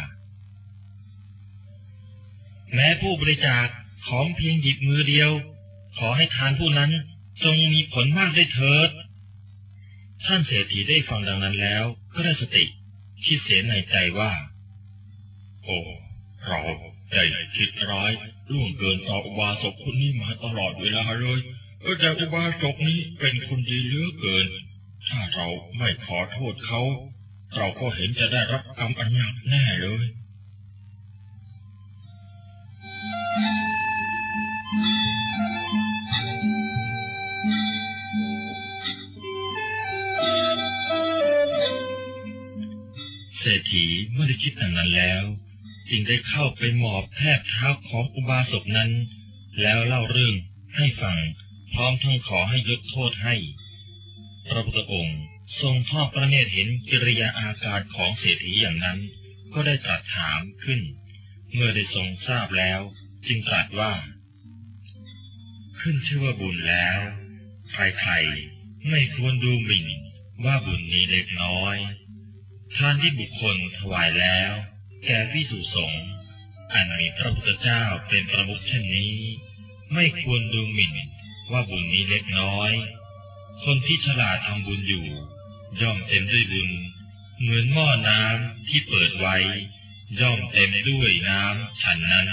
แม้ผู้บริจาคของเพียงหยิบมือเดียว ขอให้ทานผู้นั้นจงมีผลมากได้เถิด ท่านเศรษฐีได้ฟังดังนั้นแล้ว ก็ได้สติคิดเสียในใจว่า
โอ้เราได้คิดร้ายล่วงเกินต่ออุบาสกคนนี้มาตลอดเวลาเลยเออแต่อุบาสกนี้เป็นคนดีเหลือเกิน ถ้าเราไม่ขอโทษเขา เราก็เห็นจะได้รับกรรมอันหนักแน่เลย
เศรษฐีเมื่อได้คิดดังนั้นแล้ว จึงได้เข้าไปหมอบแทบเท้าของอุบาสกนั้น แล้วเล่าเรื่องให้ฟัง พร้อมทั้งขอให้ยกโทษให้ พระพุทธองค์ทรงทอดพระเนตรเห็นกิริยาอาการของเศรษฐีอย่างนั้น ก็ได้ตรัสถามขึ้น เมื่อได้ทรงทราบแล้ว จึงตรัสว่า ขึ้นชื่อว่าบุญแล้ว ใครๆไม่ควรดูหมิ่นว่าบุญนี้เล็กน้อย ทานที่บุคคลถวายแล้ว แก่พิสุสงฆ์อันมีพระพุทธเจ้าเป็นประมุขเช่นนี้ ไม่ควรดูหมิ่นว่าบุญนี้เล็กน้อย คนที่ฉลาดทำบุญอยู่ ย่อมเต็มด้วยบุญ เหมือนหม้อน้ำที่เปิดไว้ ย่อมเต็มด้วยน้ำฉันนั้น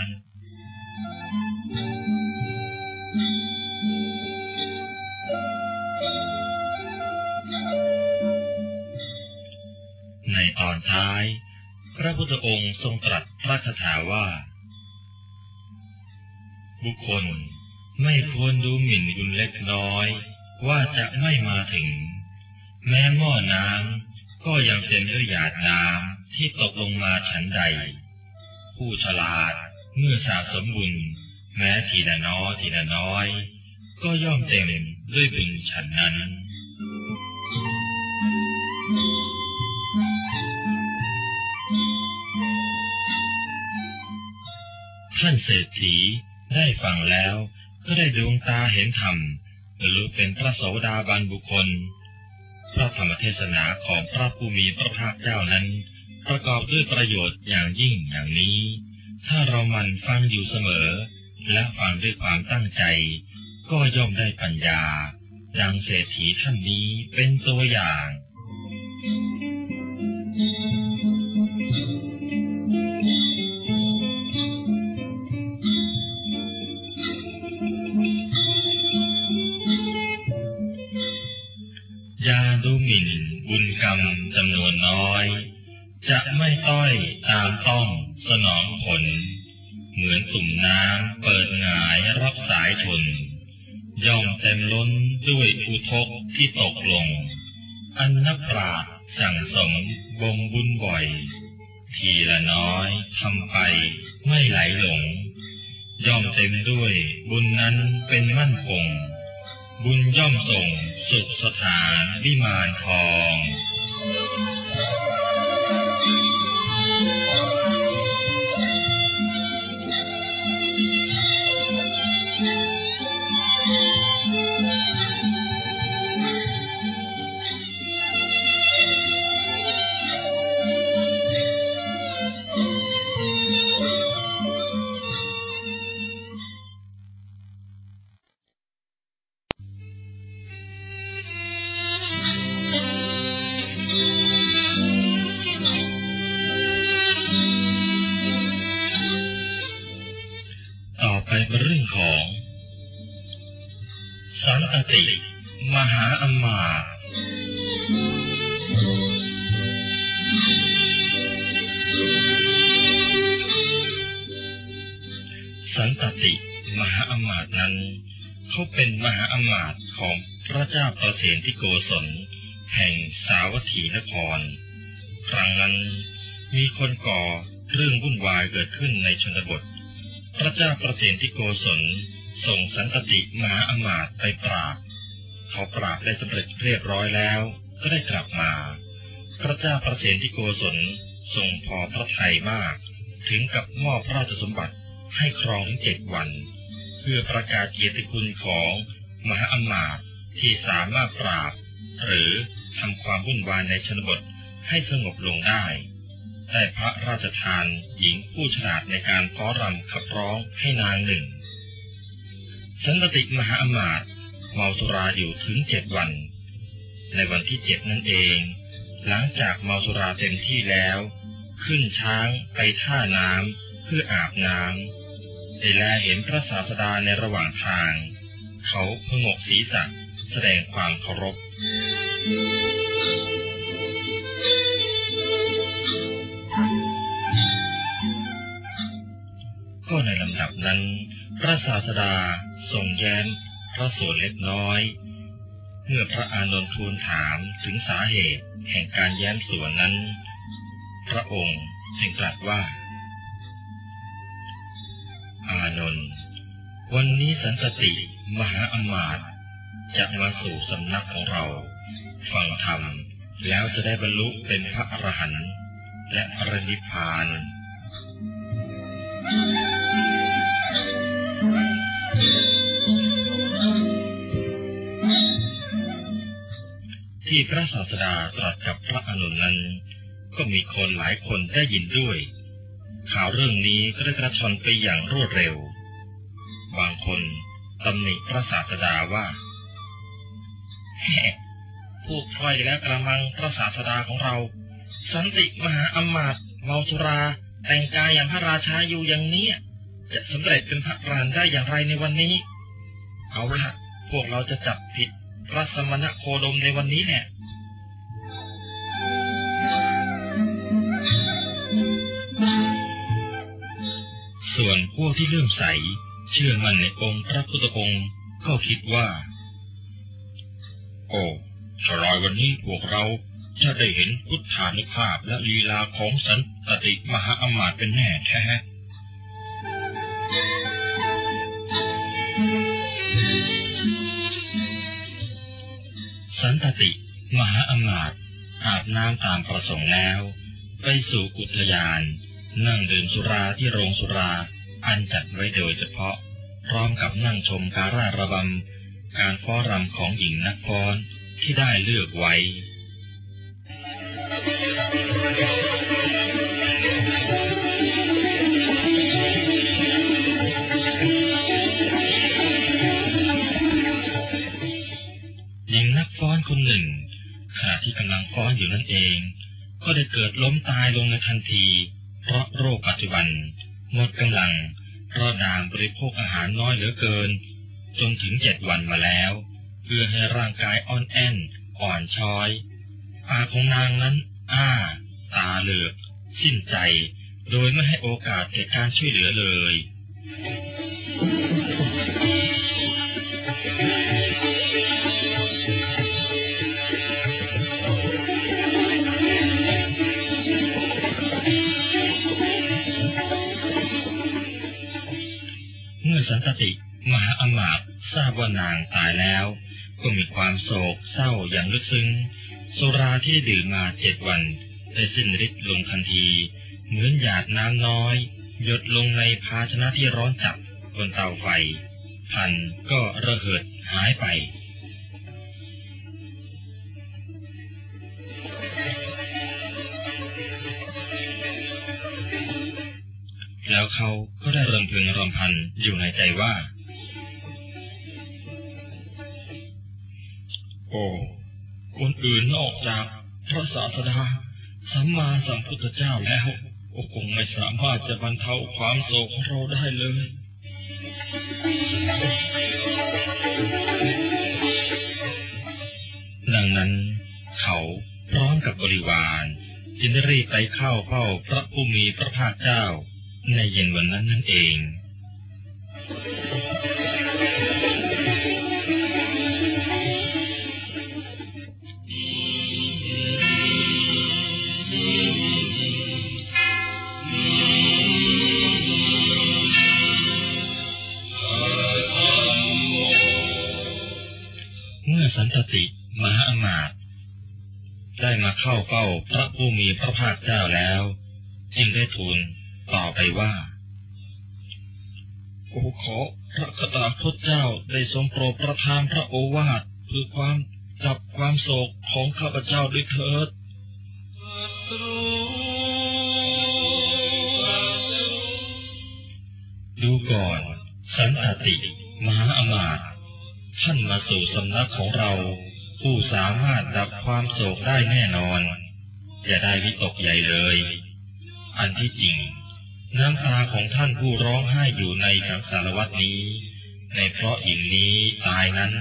ในตอนท้าย ระพุทธองค์ทรงตรัสพระคาถาว่า บุคคลไม่ควรดูหมิ่นบุญเล็กน้อย ว่าจะไม่มาถึง แม้หม้อน้ำก็ยังเต็มด้วยหยาดน้ำที่ตกลงมาฉันใด ผู้ฉลาดเมื่อสะสมบุญ แม้ทีละน้อยทีละน้อย ก็ย่อมเต็มด้วยบุญฉันนั้น ท่านเศรษฐีได้ฟังแล้วก็ได้ดวงตาเห็นธรรมบรรลุเป็นพระโสดาบันบุคคล พระธรรมเทศนาของพระผู้มีพระภาคเจ้านั้น ประกอบด้วยประโยชน์อย่างยิ่งอย่างนี้ ถ้าเรามันฟังอยู่เสมอ และฟังด้วยความตั้งใจ ก็ย่อมได้ปัญญา ดังเศรษฐีท่านนี้เป็นตัวอย่างอย่ ดูหมิ่นบุญกรรมจำนวนน้อย จะไม่ต้อยตามต้องสนองผล เหมือนตุ่มน้ำเปิดหงายรับสายชน ย่อมเต็มล้นด้วยอุทกที่ตกลง อันนักปราชญ์สั่งสมบงบุญบ่อย ทีละน้อยทำไปไม่ไหลหลง ย่อมเต็มด้วยบุญนั้นเป็นมั่นคง บุญย่อมส่งสุขสถานวิมานทอง นที่โกศลแห่งสาวัตถีนคร ครั้งนั้นมีคนก่อเรื่องวุ่นวายเกิดขึ้นในชนบท พระเจ้าประเสนที่โกศลส่งสันตติมหาอมาตย์ไปปราบ เขาปราบได้สำเร็จเรียบร้อยแล้วก็ได้กลับมา พระเจ้าประเสนที่โกศลทรงพอพระทัยมาก ถึงกับมอบพระราชสมบัติให้ครองถึงเจ็ดวัน เพื่อประกาศเกียรติคุณของมหาอมาตย์ ที่สามารถปราบ หรือทำความวุ่นวายในชนบทให้สงบลงได้ ได้พระราชทานหญิงผู้ฉลาดในการฟ้อนรำขับร้องให้นางหนึ่ง สันติมหาอมาตย์เมาสุราอยู่ถึงเจ็ดวัน ในวันที่เจ็ดนั่นเอง หลังจากเมาสุราเต็มที่แล้ว ขึ้นช้างไปท่าน้ำเพื่ออาบน้ำได้แลเห็นพระศาสดาในระหว่างทาง เขาพงกศีรษะ แสดงความเคารพก็ในลำดับนั้น พระศาสดาทรงแย้มพระโสดเล็กน้อย เมื่อพระอานนท์ทูลถามถึงสาเหตุแห่งการแย้มสวนนั้น พระองค์จึงตรัสว่า อานนท์วันนี้สันตติมหาอมาตย์ จะมาสู่สำนักของเรา ฟังธรรมแล้วจะได้บรรลุเป็นพระอรหันต์และอรนิพพาน ที่พระศาสดาตรัสกับพระอนนนั้น ก็มีคนหลายคนได้ยินด้วย ข่าวเรื่องนี้ก็ได้กระชอนไปอย่างรวดเร็ว บางคนตำหนิพระศาสดาว่า แหมพูดพล่อยแล้วกระมังพระศาสดาของเรา สันติมหาอมาตย์เมาสุรา แต่งกายอย่างพระราชาอยู่อย่างนี้ จะสำเร็จเป็นพระรานได้อย่างไรในวันนี้ เอาละพวกเราจะจับผิดพระสมณโคดมในวันนี้แหละส่วนพวกที่เลื่อมใส เชื่อมั่นในองค์พระพุทธองค์ก็คิดว่า โอ้ชลอยวันนี้พวกเราจะได้เห็นพุทธานุภาพและลีลาของสันตติมหาอมาตย์เป็นแน่แท้สันตติ มหาอมาตย์อาบน้ำตามประสงค์แล้ว ไปสู่อุทยาน นั่งดื่มสุราที่โรงสุรา อันจัดไว้โดยเฉพาะ พร้อมกับนั่งชมการ่าระบำ การฟ้อนรำของหญิงนักฟ้อนที่ได้เลือกไว้หญิงนักฟ้อนคนหนึ่งขณะที่กำลังฟ้อนอยู่นั่นเอง ก็ได้เกิดล้มตายลงในทันที เพราะโรคปัจจุบันหมดกำลังเพราะนางบริโภคอาหารน้อยเหลือเกิน จนถึงเจ็ดวันมาแล้ว เพื่อให้ร่างกายอ่อนแอนอ่อนช้อยปากของนางนั้นอ้า ตาเหลือก สิ้นใจ โดยไม่ให้โอกาสแก่การช่วยเหลือเลยเมื่อสันตติ มหาอมาตย์ทราบว่านางตายแล้ว ก็มีความโศกเศร้าอย่างลึกซึ้ง สุราที่ดื่มมาเจ็ดวัน ได้สิ้นฤทธิ์ลงทันที เหมือนหยาดน้ำน้อย หยดลงในภาชนะที่ร้อนจับบนเตาไฟพันก็ระเหิดหายไปแล้วเขาก็ได้รำพึงรำพันอยู่ในใจว่า คนอื่นนอกจากพระศาสดาสัมมาสัมพุทธเจ้าแล้วก็คงไม่สามารถจะบรรเทาความโศกของเราได้เลย ดังนั้นเขาพร้อมกับบริวารจึงได้รีบไปเข้าเฝ้าพระผู้มีพระภาคเจ้า ในเย็นวันนั้นนั่นเอง สันตติ มหาอมาตย์ได้มาเข้าเฝ้าพระผู้มีพระภาคเจ้าแล้ว จึงได้ทูลต่อไปว่าโอ้ขอพระคตาคตเจ้าได้ทรงโปรดประทานพระโอวาทเพื่อความดับความโศกของข้าพเจ้าด้วยเถิดดูก่อน สันตติ มหาอมาตย์ ท่านมาสู่สำนักของเรา ผู้สามารถดับความโศกได้แน่นอน อย่าได้วิตกใหญ่เลย อันที่จริง น้ำตาของท่านผู้ร้องไห้อยู่ในสังสารวัตนี้ ในเพราะหญิงนี้ตายนั้น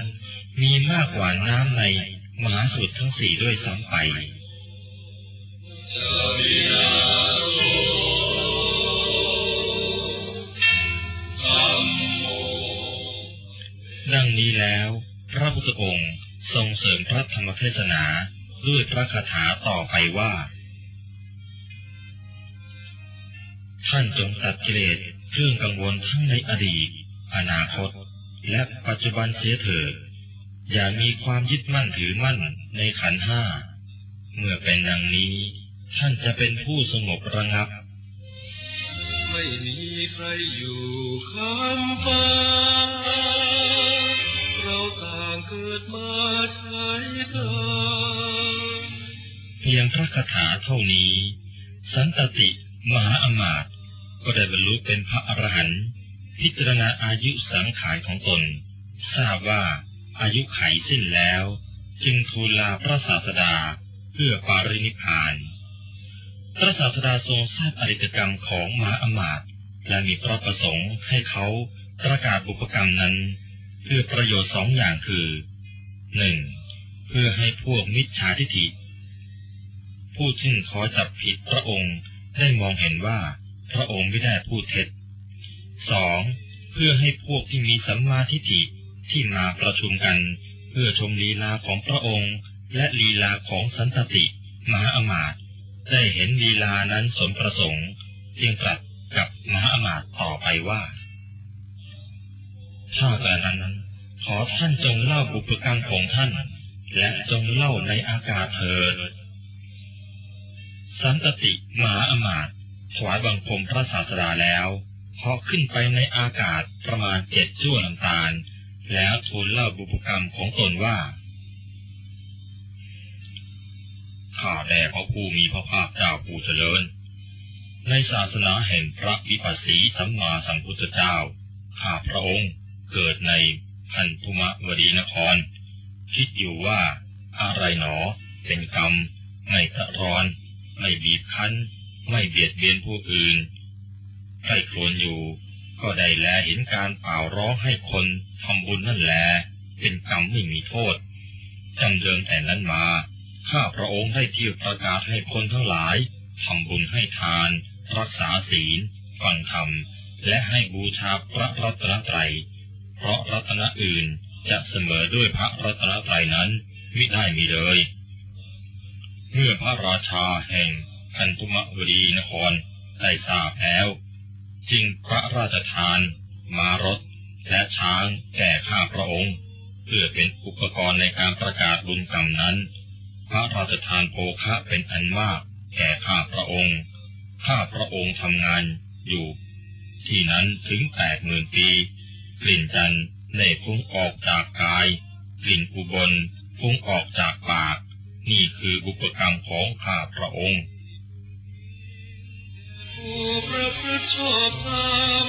มีมากกว่าน้ำในมหาสุดทั้งสี่ด้วยซ้ำไป ดังนี้แล้ว พระพุทธองค์ทรงเสริมพระธรรมเทศนาด้วยพระคาถาต่อไปว่า ท่านจงตัดกิเลสเครื่องกังวลทั้งในอดีต อนาคต และปัจจุบันเสียเถิดอย่ามีความยึดมั่นถือมั่นในขันห้า เมื่อเป็นดังนี้ ท่านจะเป็นผู้สงบระงับ
ไม่มีใครอยู่ข้ามฟ้า ต่างเกิดมาใช้กัน
เพียงพระคาถาเท่านี้ สันตติมหาอมาตย์ก็ได้บรรลุเป็นพระอรหันต์พิจารณาอายุสังขารของตน ทราบว่าอายุไขสิ้นแล้ว จึงทูลลาพระศาสดาเพื่อปารินิพพานพระศาสดาทรงทราบอริยกรรมของมหาอมาตย์และมีพระประสงค์ให้เขาประกาศบุพกรรมนั้น เพื่อประโยชน์สองอย่างคือหนึ่งเพื่อให้พวกมิจฉาทิฏฐิ ผู้ซึ่งขอจับผิดพระองค์ได้มองเห็นว่าพระองค์ไม่ได้พูดเท็จสองเพื่อให้พวกที่มีสัมมาทิฏฐิที่มาประชุมกัน เพื่อชมลีลาของพระองค์ และลีลาของสันตติมหาอมาตย์ได้เห็นลีลานั้นสมประสงค์ จึงตรัสกับมหาอมาตย์ต่อไปว่า ถ้ากระนั้นขอท่านจงเล่าบุพกรรมของท่าน และจงเล่าในอากาศเถิด สันตติมหาอมาตย์ถวายบังคมพระศาสดาแล้วพอขึ้นไปในอากาศประมาณเจ็ดชั่วน้ำตาล แล้วทูลเล่าบุพกรรมของตนว่าข้าแด่พระผู้มีพระภาคเจ้าผู้เจริญ ในศาสนาแห่งพระวิปัสสีสัมมาสัมพุทธเจ้าข้าพระองค์ เกิดในพันธุมะวดีนคร คิดอยู่ว่าอะไรหนอ เป็นกรรม ไม่กระร้อน ไม่บีบคั้น ไม่เบียดเบียนผู้อื่นใครครวญอยู่ ก็ได้แลเห็นการเป่าร้องให้คนทำบุญนั่นแล เป็นกรรมไม่มีโทษจำเดิมแต่นั้นมา ข้าพระองค์ได้เที่ยวประกาศให้คนทั้งหลายทำบุญให้ทาน รักษาศีลฟังธรรม และให้บูชาพระรัตนตรัย เพราะรัตนอื่นจะเสมอด้วยพระรัตนตรัยนั้นมิได้มีเลย เมื่อพระราชาแห่งพันธุมวดีนครได้ทราบแล้วจึงพระราชทาน มารถ และช้างแก่ข้าพระองค์ เพื่อเป็นอุปกรณ์ในการประกาศบุญกรรมนั้น พระราชทานโภคะเป็นอันมากแก่ข้าพระองค์ ข้าพระองค์ทำงานอยู่ ที่นั้นถึงแปดหมื่นปี กลิ่นจันทร์ในพุ่งออกจากกาย กลิ่นอุบลพุ่งออกจากปาก นี่คือบุพกรรมของข้าพระองค์
ผู้ประพฤติชอบธรรม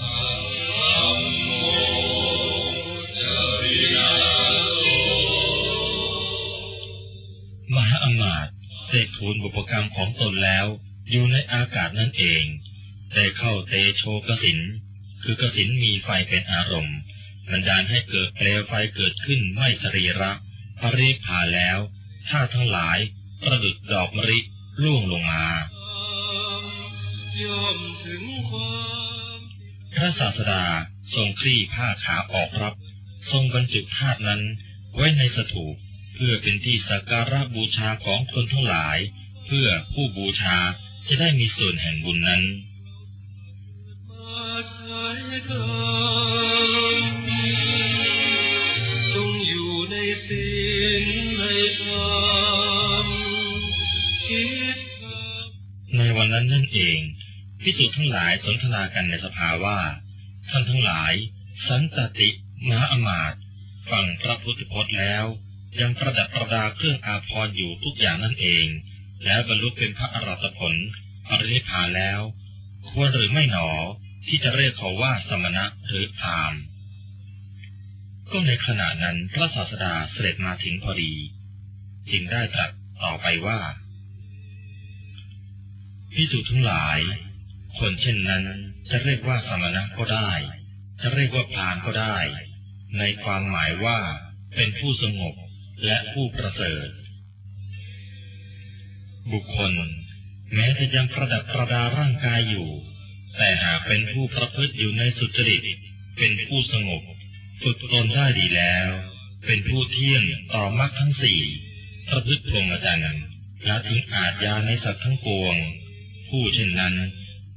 อัมโมจริยโส
มหาอมาตย์ได้ทูลบุพกรรมของตนแล้ว อยู่ในอากาศนั่นเอง ได้เข้าเตโชกสิน คือกสินมีไฟเป็นอารมณ์บันดาลให้เกิดเปลวไฟเกิดขึ้นไม่สรีระปริพาแล้วท่าทั้งหลายประดุดดอกมะริล่วงลงมาพระศาสดาทรงคลี่ผ้าขาออกรับ ทรงบรรจุธาตุนั้นไว้ในสถูปเพื่อเป็นที่สักการะบูชาของคนทั้งหลาย เพื่อผู้บูชาจะได้มีส่วนแห่งบุญนั้น
ใน
วันนั้นนั่นเองพิสุทั้งหลายสนทนากันในสภาว่า ท่านทั้งหลาย สันตติมหาอมาตฟังพระพุทธพจน์แล้ว ยังประดับประดาเครื่องอาภรณ์อยู่ทุกอย่างนั่นเอง แล้วบรรลุเป็นพระอรหัตผล อริยพานแล้ว ควรหรือไม่หนอ ที่จะเรียกเขาว่าสมณะหรือพรามณ์ก็ในขณะนั้นพระศาสดาเสด็จมาถึงพอดี จึงได้ตรัสต่อไปว่าพิสุทั้งหลาย คนเช่นนั้นจะเรียกว่าสมณะก็ได้ จะเรียกว่าพรานก็ได้ ในความหมายว่าเป็นผู้สงบและผู้ประเสริฐ บุคคล แม้จะยังประดับประดาร่างกายอยู่ แต่หากเป็นผู้ประพฤติอยู่ในสุจริต เป็นผู้สงบ ฝึกตนได้ดีแล้ว เป็นผู้เที่ยงต่อมรรคทั้งสี่ประพฤติพรหมจรรย์ละถึงอาจยาในสัตว์ทั้งปวง ผู้เช่นนั้น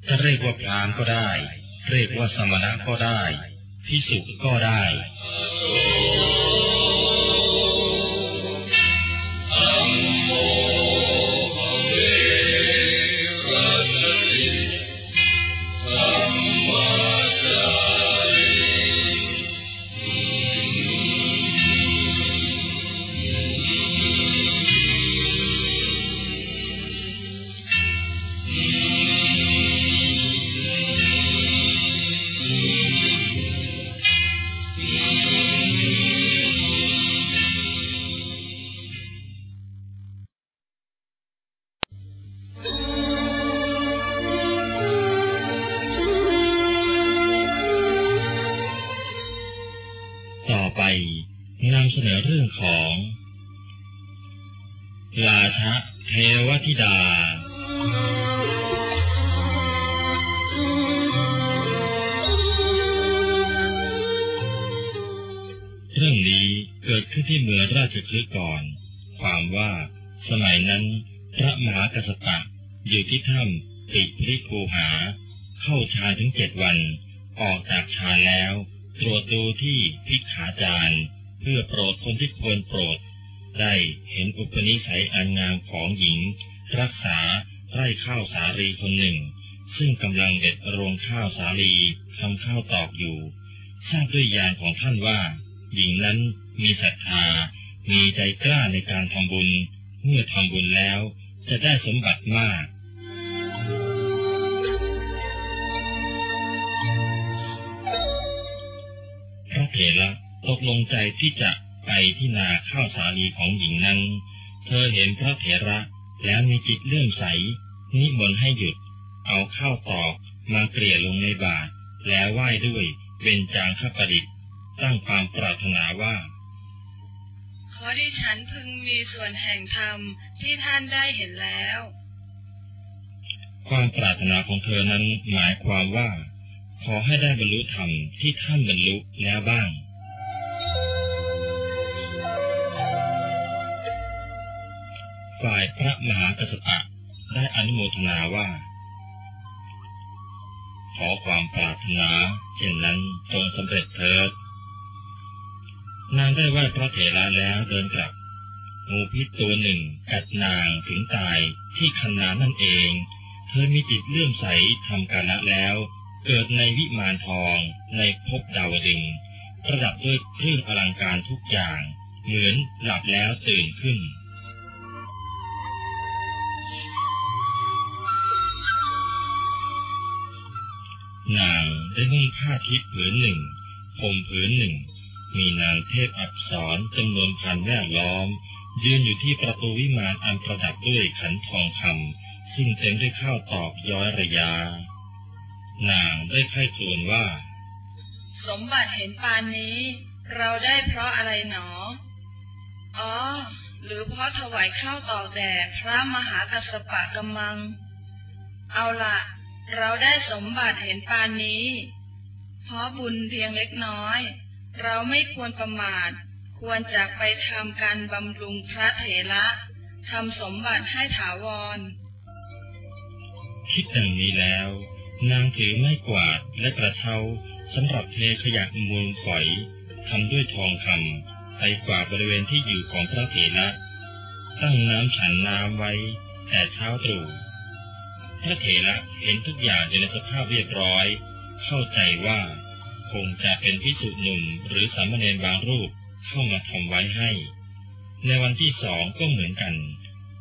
จะเรียกว่าพรามก็ได้ เรียกว่าสมณะก็ได้พิสุก็ได้ เจ็ดวัน ออกจากฌานแล้ว ตรวจดูที่พิกขาจารย์ เพื่อโปรดคนที่ควรโปรด ได้เห็นอุปนิสัยอันงามของหญิง รักษาไร่ข้าวสาลีคนหนึ่ง ซึ่งกำลังเด็ดรวงข้าวสาลีทำข้าวตอกอยู่ทราบด้วยญาณของท่านว่า หญิงนั้นมีศรัทธา มีใจกล้าในการทำบุญ เมื่อทำบุญแล้วจะได้สมบัติมาก ระเถระตกลงใจที่จะไปที่นาข้าวสาลีของหญิงนั้น เธอเห็นพระเถระแล้วมีจิตเลื่อมใส นิมนต์ให้หยุด เอาข้าวตอกมาเกลี่ยลงในบาตรแล้วไหว้ด้วยเบญจางคประดิษฐ์ตั้งความปรารถนาว่า
ขอดิฉันพึงมีส่วนแห่งธรรมที่ท่านได้เห็นแล้ว
ความปรารถนาของเธอนั้นหมายความว่า ขอให้ได้บรรลุธรรมที่ท่านบรรลุแล้วบ้าง ฝ่ายพระมหากษัตริย์ได้อนุโมทนาว่า ขอความปรารถนาเช่นนั้นจงสำเร็จเถิด นางได้ไหว้พระเถระแล้วเดินกลับงูพิษตัวหนึ่งกัดนางถึงตายที่คันนานั่นเอง เธอมีจิตเลื่อมใสทำกาละแล้ว เกิดในวิมานทองในภพดาวดึงประดับด้วยเครื่องอลังการทุกอย่าง เหมือนหลับแล้วตื่นขึ้น นางได้นุ่งผ้าทิพย์ผืนหนึ่งผมผืนหนึ่ง มีนางเทพอักษรจำนวนพันแวดล้อม ยืนอยู่ที่ประตูวิมานอันประดับด้วยขันทองคำซึ่งเต็มด้วยข้าวตอกย้อยระยา นางได้ไข้ครวญว่า
สมบัติเห็นปานนี้ เราได้เพราะอะไรหนอ อ๋อ หรือเพราะถวายข้าวตอกแด่พระมหากัสสปะกำมัง เอาละเราได้สมบัติเห็นปานนี้ เพราะบุญเพียงเล็กน้อย เราไม่ควรประมาท ควรจะไปทำการบำรุงพระเถระทำสมบัติให้ถาวร
คิดดังนี้แล้ว นางถือไม้กวาดและกระเช้าสำหรับเทขยะมูลฝอยทำด้วยทองคำไปกวาดบริเวณที่อยู่ของพระเถระตั้งน้ำฉันน้ำไว้แต่เช้าตรู่พระเถระเห็นทุกอย่างอยู่ในสภาพเรียบร้อย เข้าใจว่า คงจะเป็นพิสุหนุ่มหรือสามเณรบางรูปเข้ามาทำไว้ให้ ในวันที่สองก็เหมือนกัน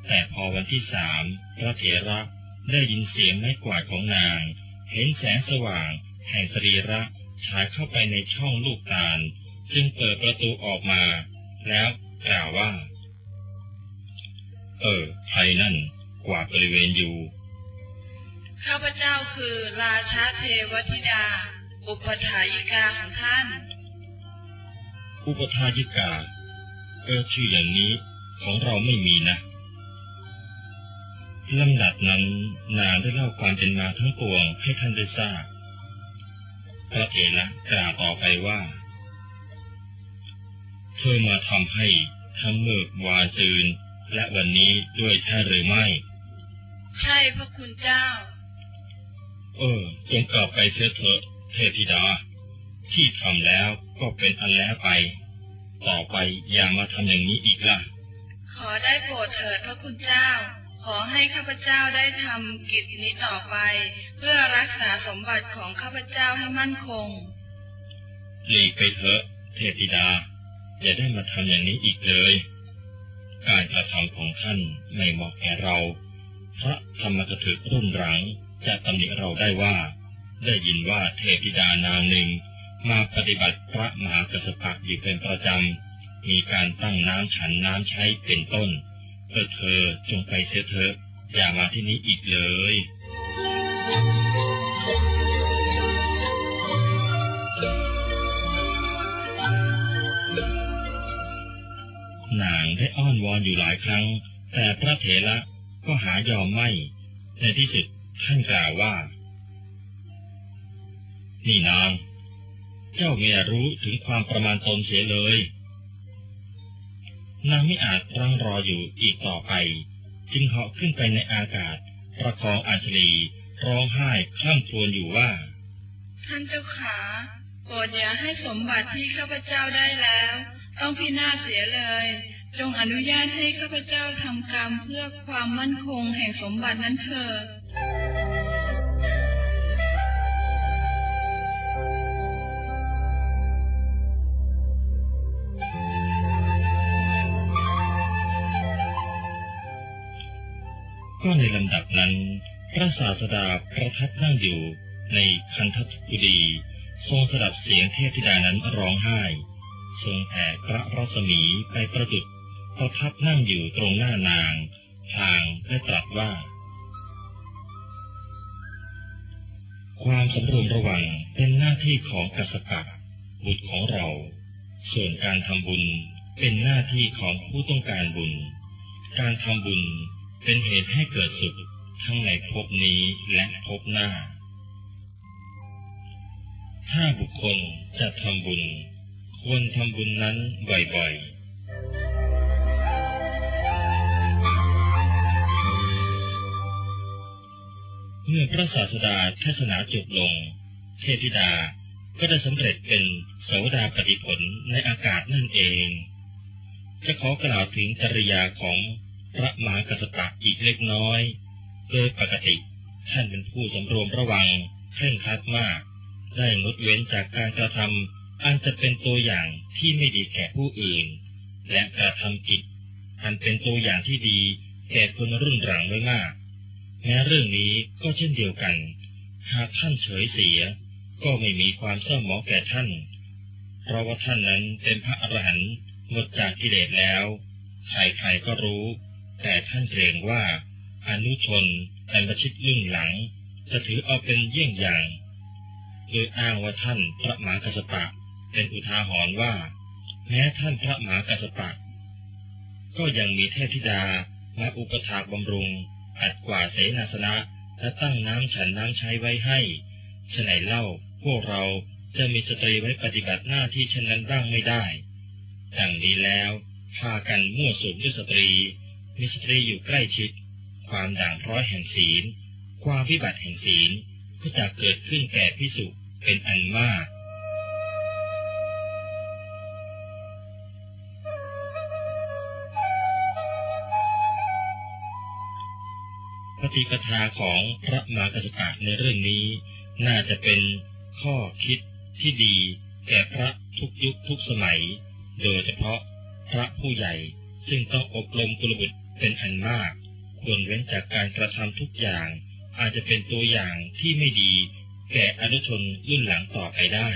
แต่พอวันที่สามพระเถระได้ยินเสียงไม้กวาดของนาง เห็นแสงสว่าง แห่งสรีระฉายเข้าไปในช่องลูกตาล จึงเปิดประตูออกมา แล้วกล่าวว่า เออใครนั่นกวาดบริเวณอยู่
ข้าพเจ้าคือ ราชาเทวธิดา อุปถายิกาของท่าน
อุปทายิกา เออชื่ออย่างนี้ของเราไม่มีนะ ลำดับนั้นนางได้เล่าความเป็นมาทั้งปวงให้ท่านได้ทราบพระเถระกล่าวต่อไปว่า เธอมาทำให้ทั้งเมื่อวานซืนและวันนี้ด้วยแท้หรือไม่
ใช่พระคุณเจ้า
เออจงกลับไปเสียเถอะเทพธิดา ที่ทำแล้วก็เป็นอันแล้วไป ต่อไปอย่ามาทำอย่างนี้อีกล่ะ
ขอได้โปรดเถิดพระคุณเจ้า ขอให้ข้าพเจ้าได้ทำกิจนี้ต่อไป เพื่อรักษาสมบัติของข้าพเจ้าให้มั่นคง
หลีกไปเถอะเทพธิดา อย่าได้มาทำอย่างนี้อีกเลย การกระทำของท่านไม่เหมาะแก่เรา พระธรรมกถึกรุ่นหลังจะตำหนิเราได้ว่า ได้ยินว่าเทพธิดานางหนึ่งมาปฏิบัติพระมหากษัตริย์อยู่เป็นประจำ มีการตั้งน้ำฉันน้ำใช้เป็นต้น เออเธอจงไปเสียเถอะอย่ามาที่นี้อีกเลย นางได้อ้อนวอนอยู่หลายครั้ง แต่พระเถระก็หายอมไม่ ในที่สุดท่านกล่าวว่า นี่นาง เจ้าไม่รู้ถึงความประมาณตนเสียเลย นางไม่อาจรังรออยู่อีกต่อไป จึงเหาะขึ้นไปในอากาศ ประคองอัญชลีร้องไห้คร่ำครวญอยู่ว่า
ท่านเจ้าขาโปรดอย่าให้สมบัติที่ข้าพเจ้าได้แล้ว ต้องพินาศเสียเลย จงอนุญาตให้ข้าพเจ้าทำกรรมเพื่อความมั่นคงแห่งสมบัตินั้นเถิด
ก็ในลำดับนั้น พระศาสดาประทับนั่งอยู่ในคันธกุดีทรงสดับเสียงเทพธิดานั้นร้องไห้ ทรงแผ่พระรัศมีไปประดุจประทับนั่งอยู่ตรงหน้านาง ทางได้ตรัสว่า ความสำรวมระวังเป็นหน้าที่ของกัสสปะบุตรของเรา ส่วนการทำบุญเป็นหน้าที่ของผู้ต้องการบุญ การทำบุญ เป็นเหตุให้เกิดสุขทั้งในภพนี้และภพหน้า ถ้าบุคคลจะทำบุญ ควรทำบุญนั้นบ่อยๆ เมื่อพระศาสดาเทศนาจบลง เทพธิดาก็ได้สำเร็จเป็นโสดาปฏิผลในอากาศนั่นเอง จะขอกล่าวถึงจริยาของ พระมหากัสปะอีกเล็กน้อย โดยปกติท่านเป็นผู้สำรวมระวังเคร่งครัดมาก ได้งดเว้นจากการกระทำอันจะเป็นตัวอย่างที่ไม่ดีแก่ผู้อื่น และกระทำผิดอันเป็นตัวอย่างที่ดีแก่คนรุ่นหลังไว้มาก แม้เรื่องนี้ก็เช่นเดียวกัน หากท่านเฉยเสีย ก็ไม่มีความเศร้าหมองแก่ท่าน เพราะว่าท่านนั้นเป็นพระอรหันต์หมดจากกิเลสแล้ว ใครๆก็รู้ แต่ท่านเกรงว่าอนุชนแต่ประชิดลุ่งหลัง จะถือเอาเป็นเยี่ยงอย่างโดยอ้างว่าท่านพระมหากัสปะเป็นอุทาหรณ์ว่าแม้ท่านพระมหากัสปะ ก็ยังมีเทพธิดามาอุปัฏฐากบำรุงปัดกวาดเสนาสนะและตั้งน้ำฉันน้ำใช้ไว้ให้ไฉนเล่าพวกเราจะมีสตรีไว้ปฏิบัติหน้าที่เช่นนั้นบ้างไม่ได้ ดังนี้แล้วพากันมั่วสุมด้วยสตรี มีสตรีอยู่ใกล้ชิด ความด่างพร้อยแห่งศีล ความวิบัติแห่งศีลก็จะเกิดขึ้นแก่ภิกษุเป็นอันมากปฏิปทาของพระมหากัสสปะในเรื่องนี้ น่าจะเป็นข้อคิดที่ดี แก่พระทุกยุคทุกสมัย โดยเฉพาะพระผู้ใหญ่ซึ่งต้องอบรมกุลบุตร เป็นอันมากควรเว้นจากการกระทำทุกอย่าง อาจจะเป็นตัวอย่างที่ไม่ดี แก่อนุชนรุ่นหลังต่อไปได้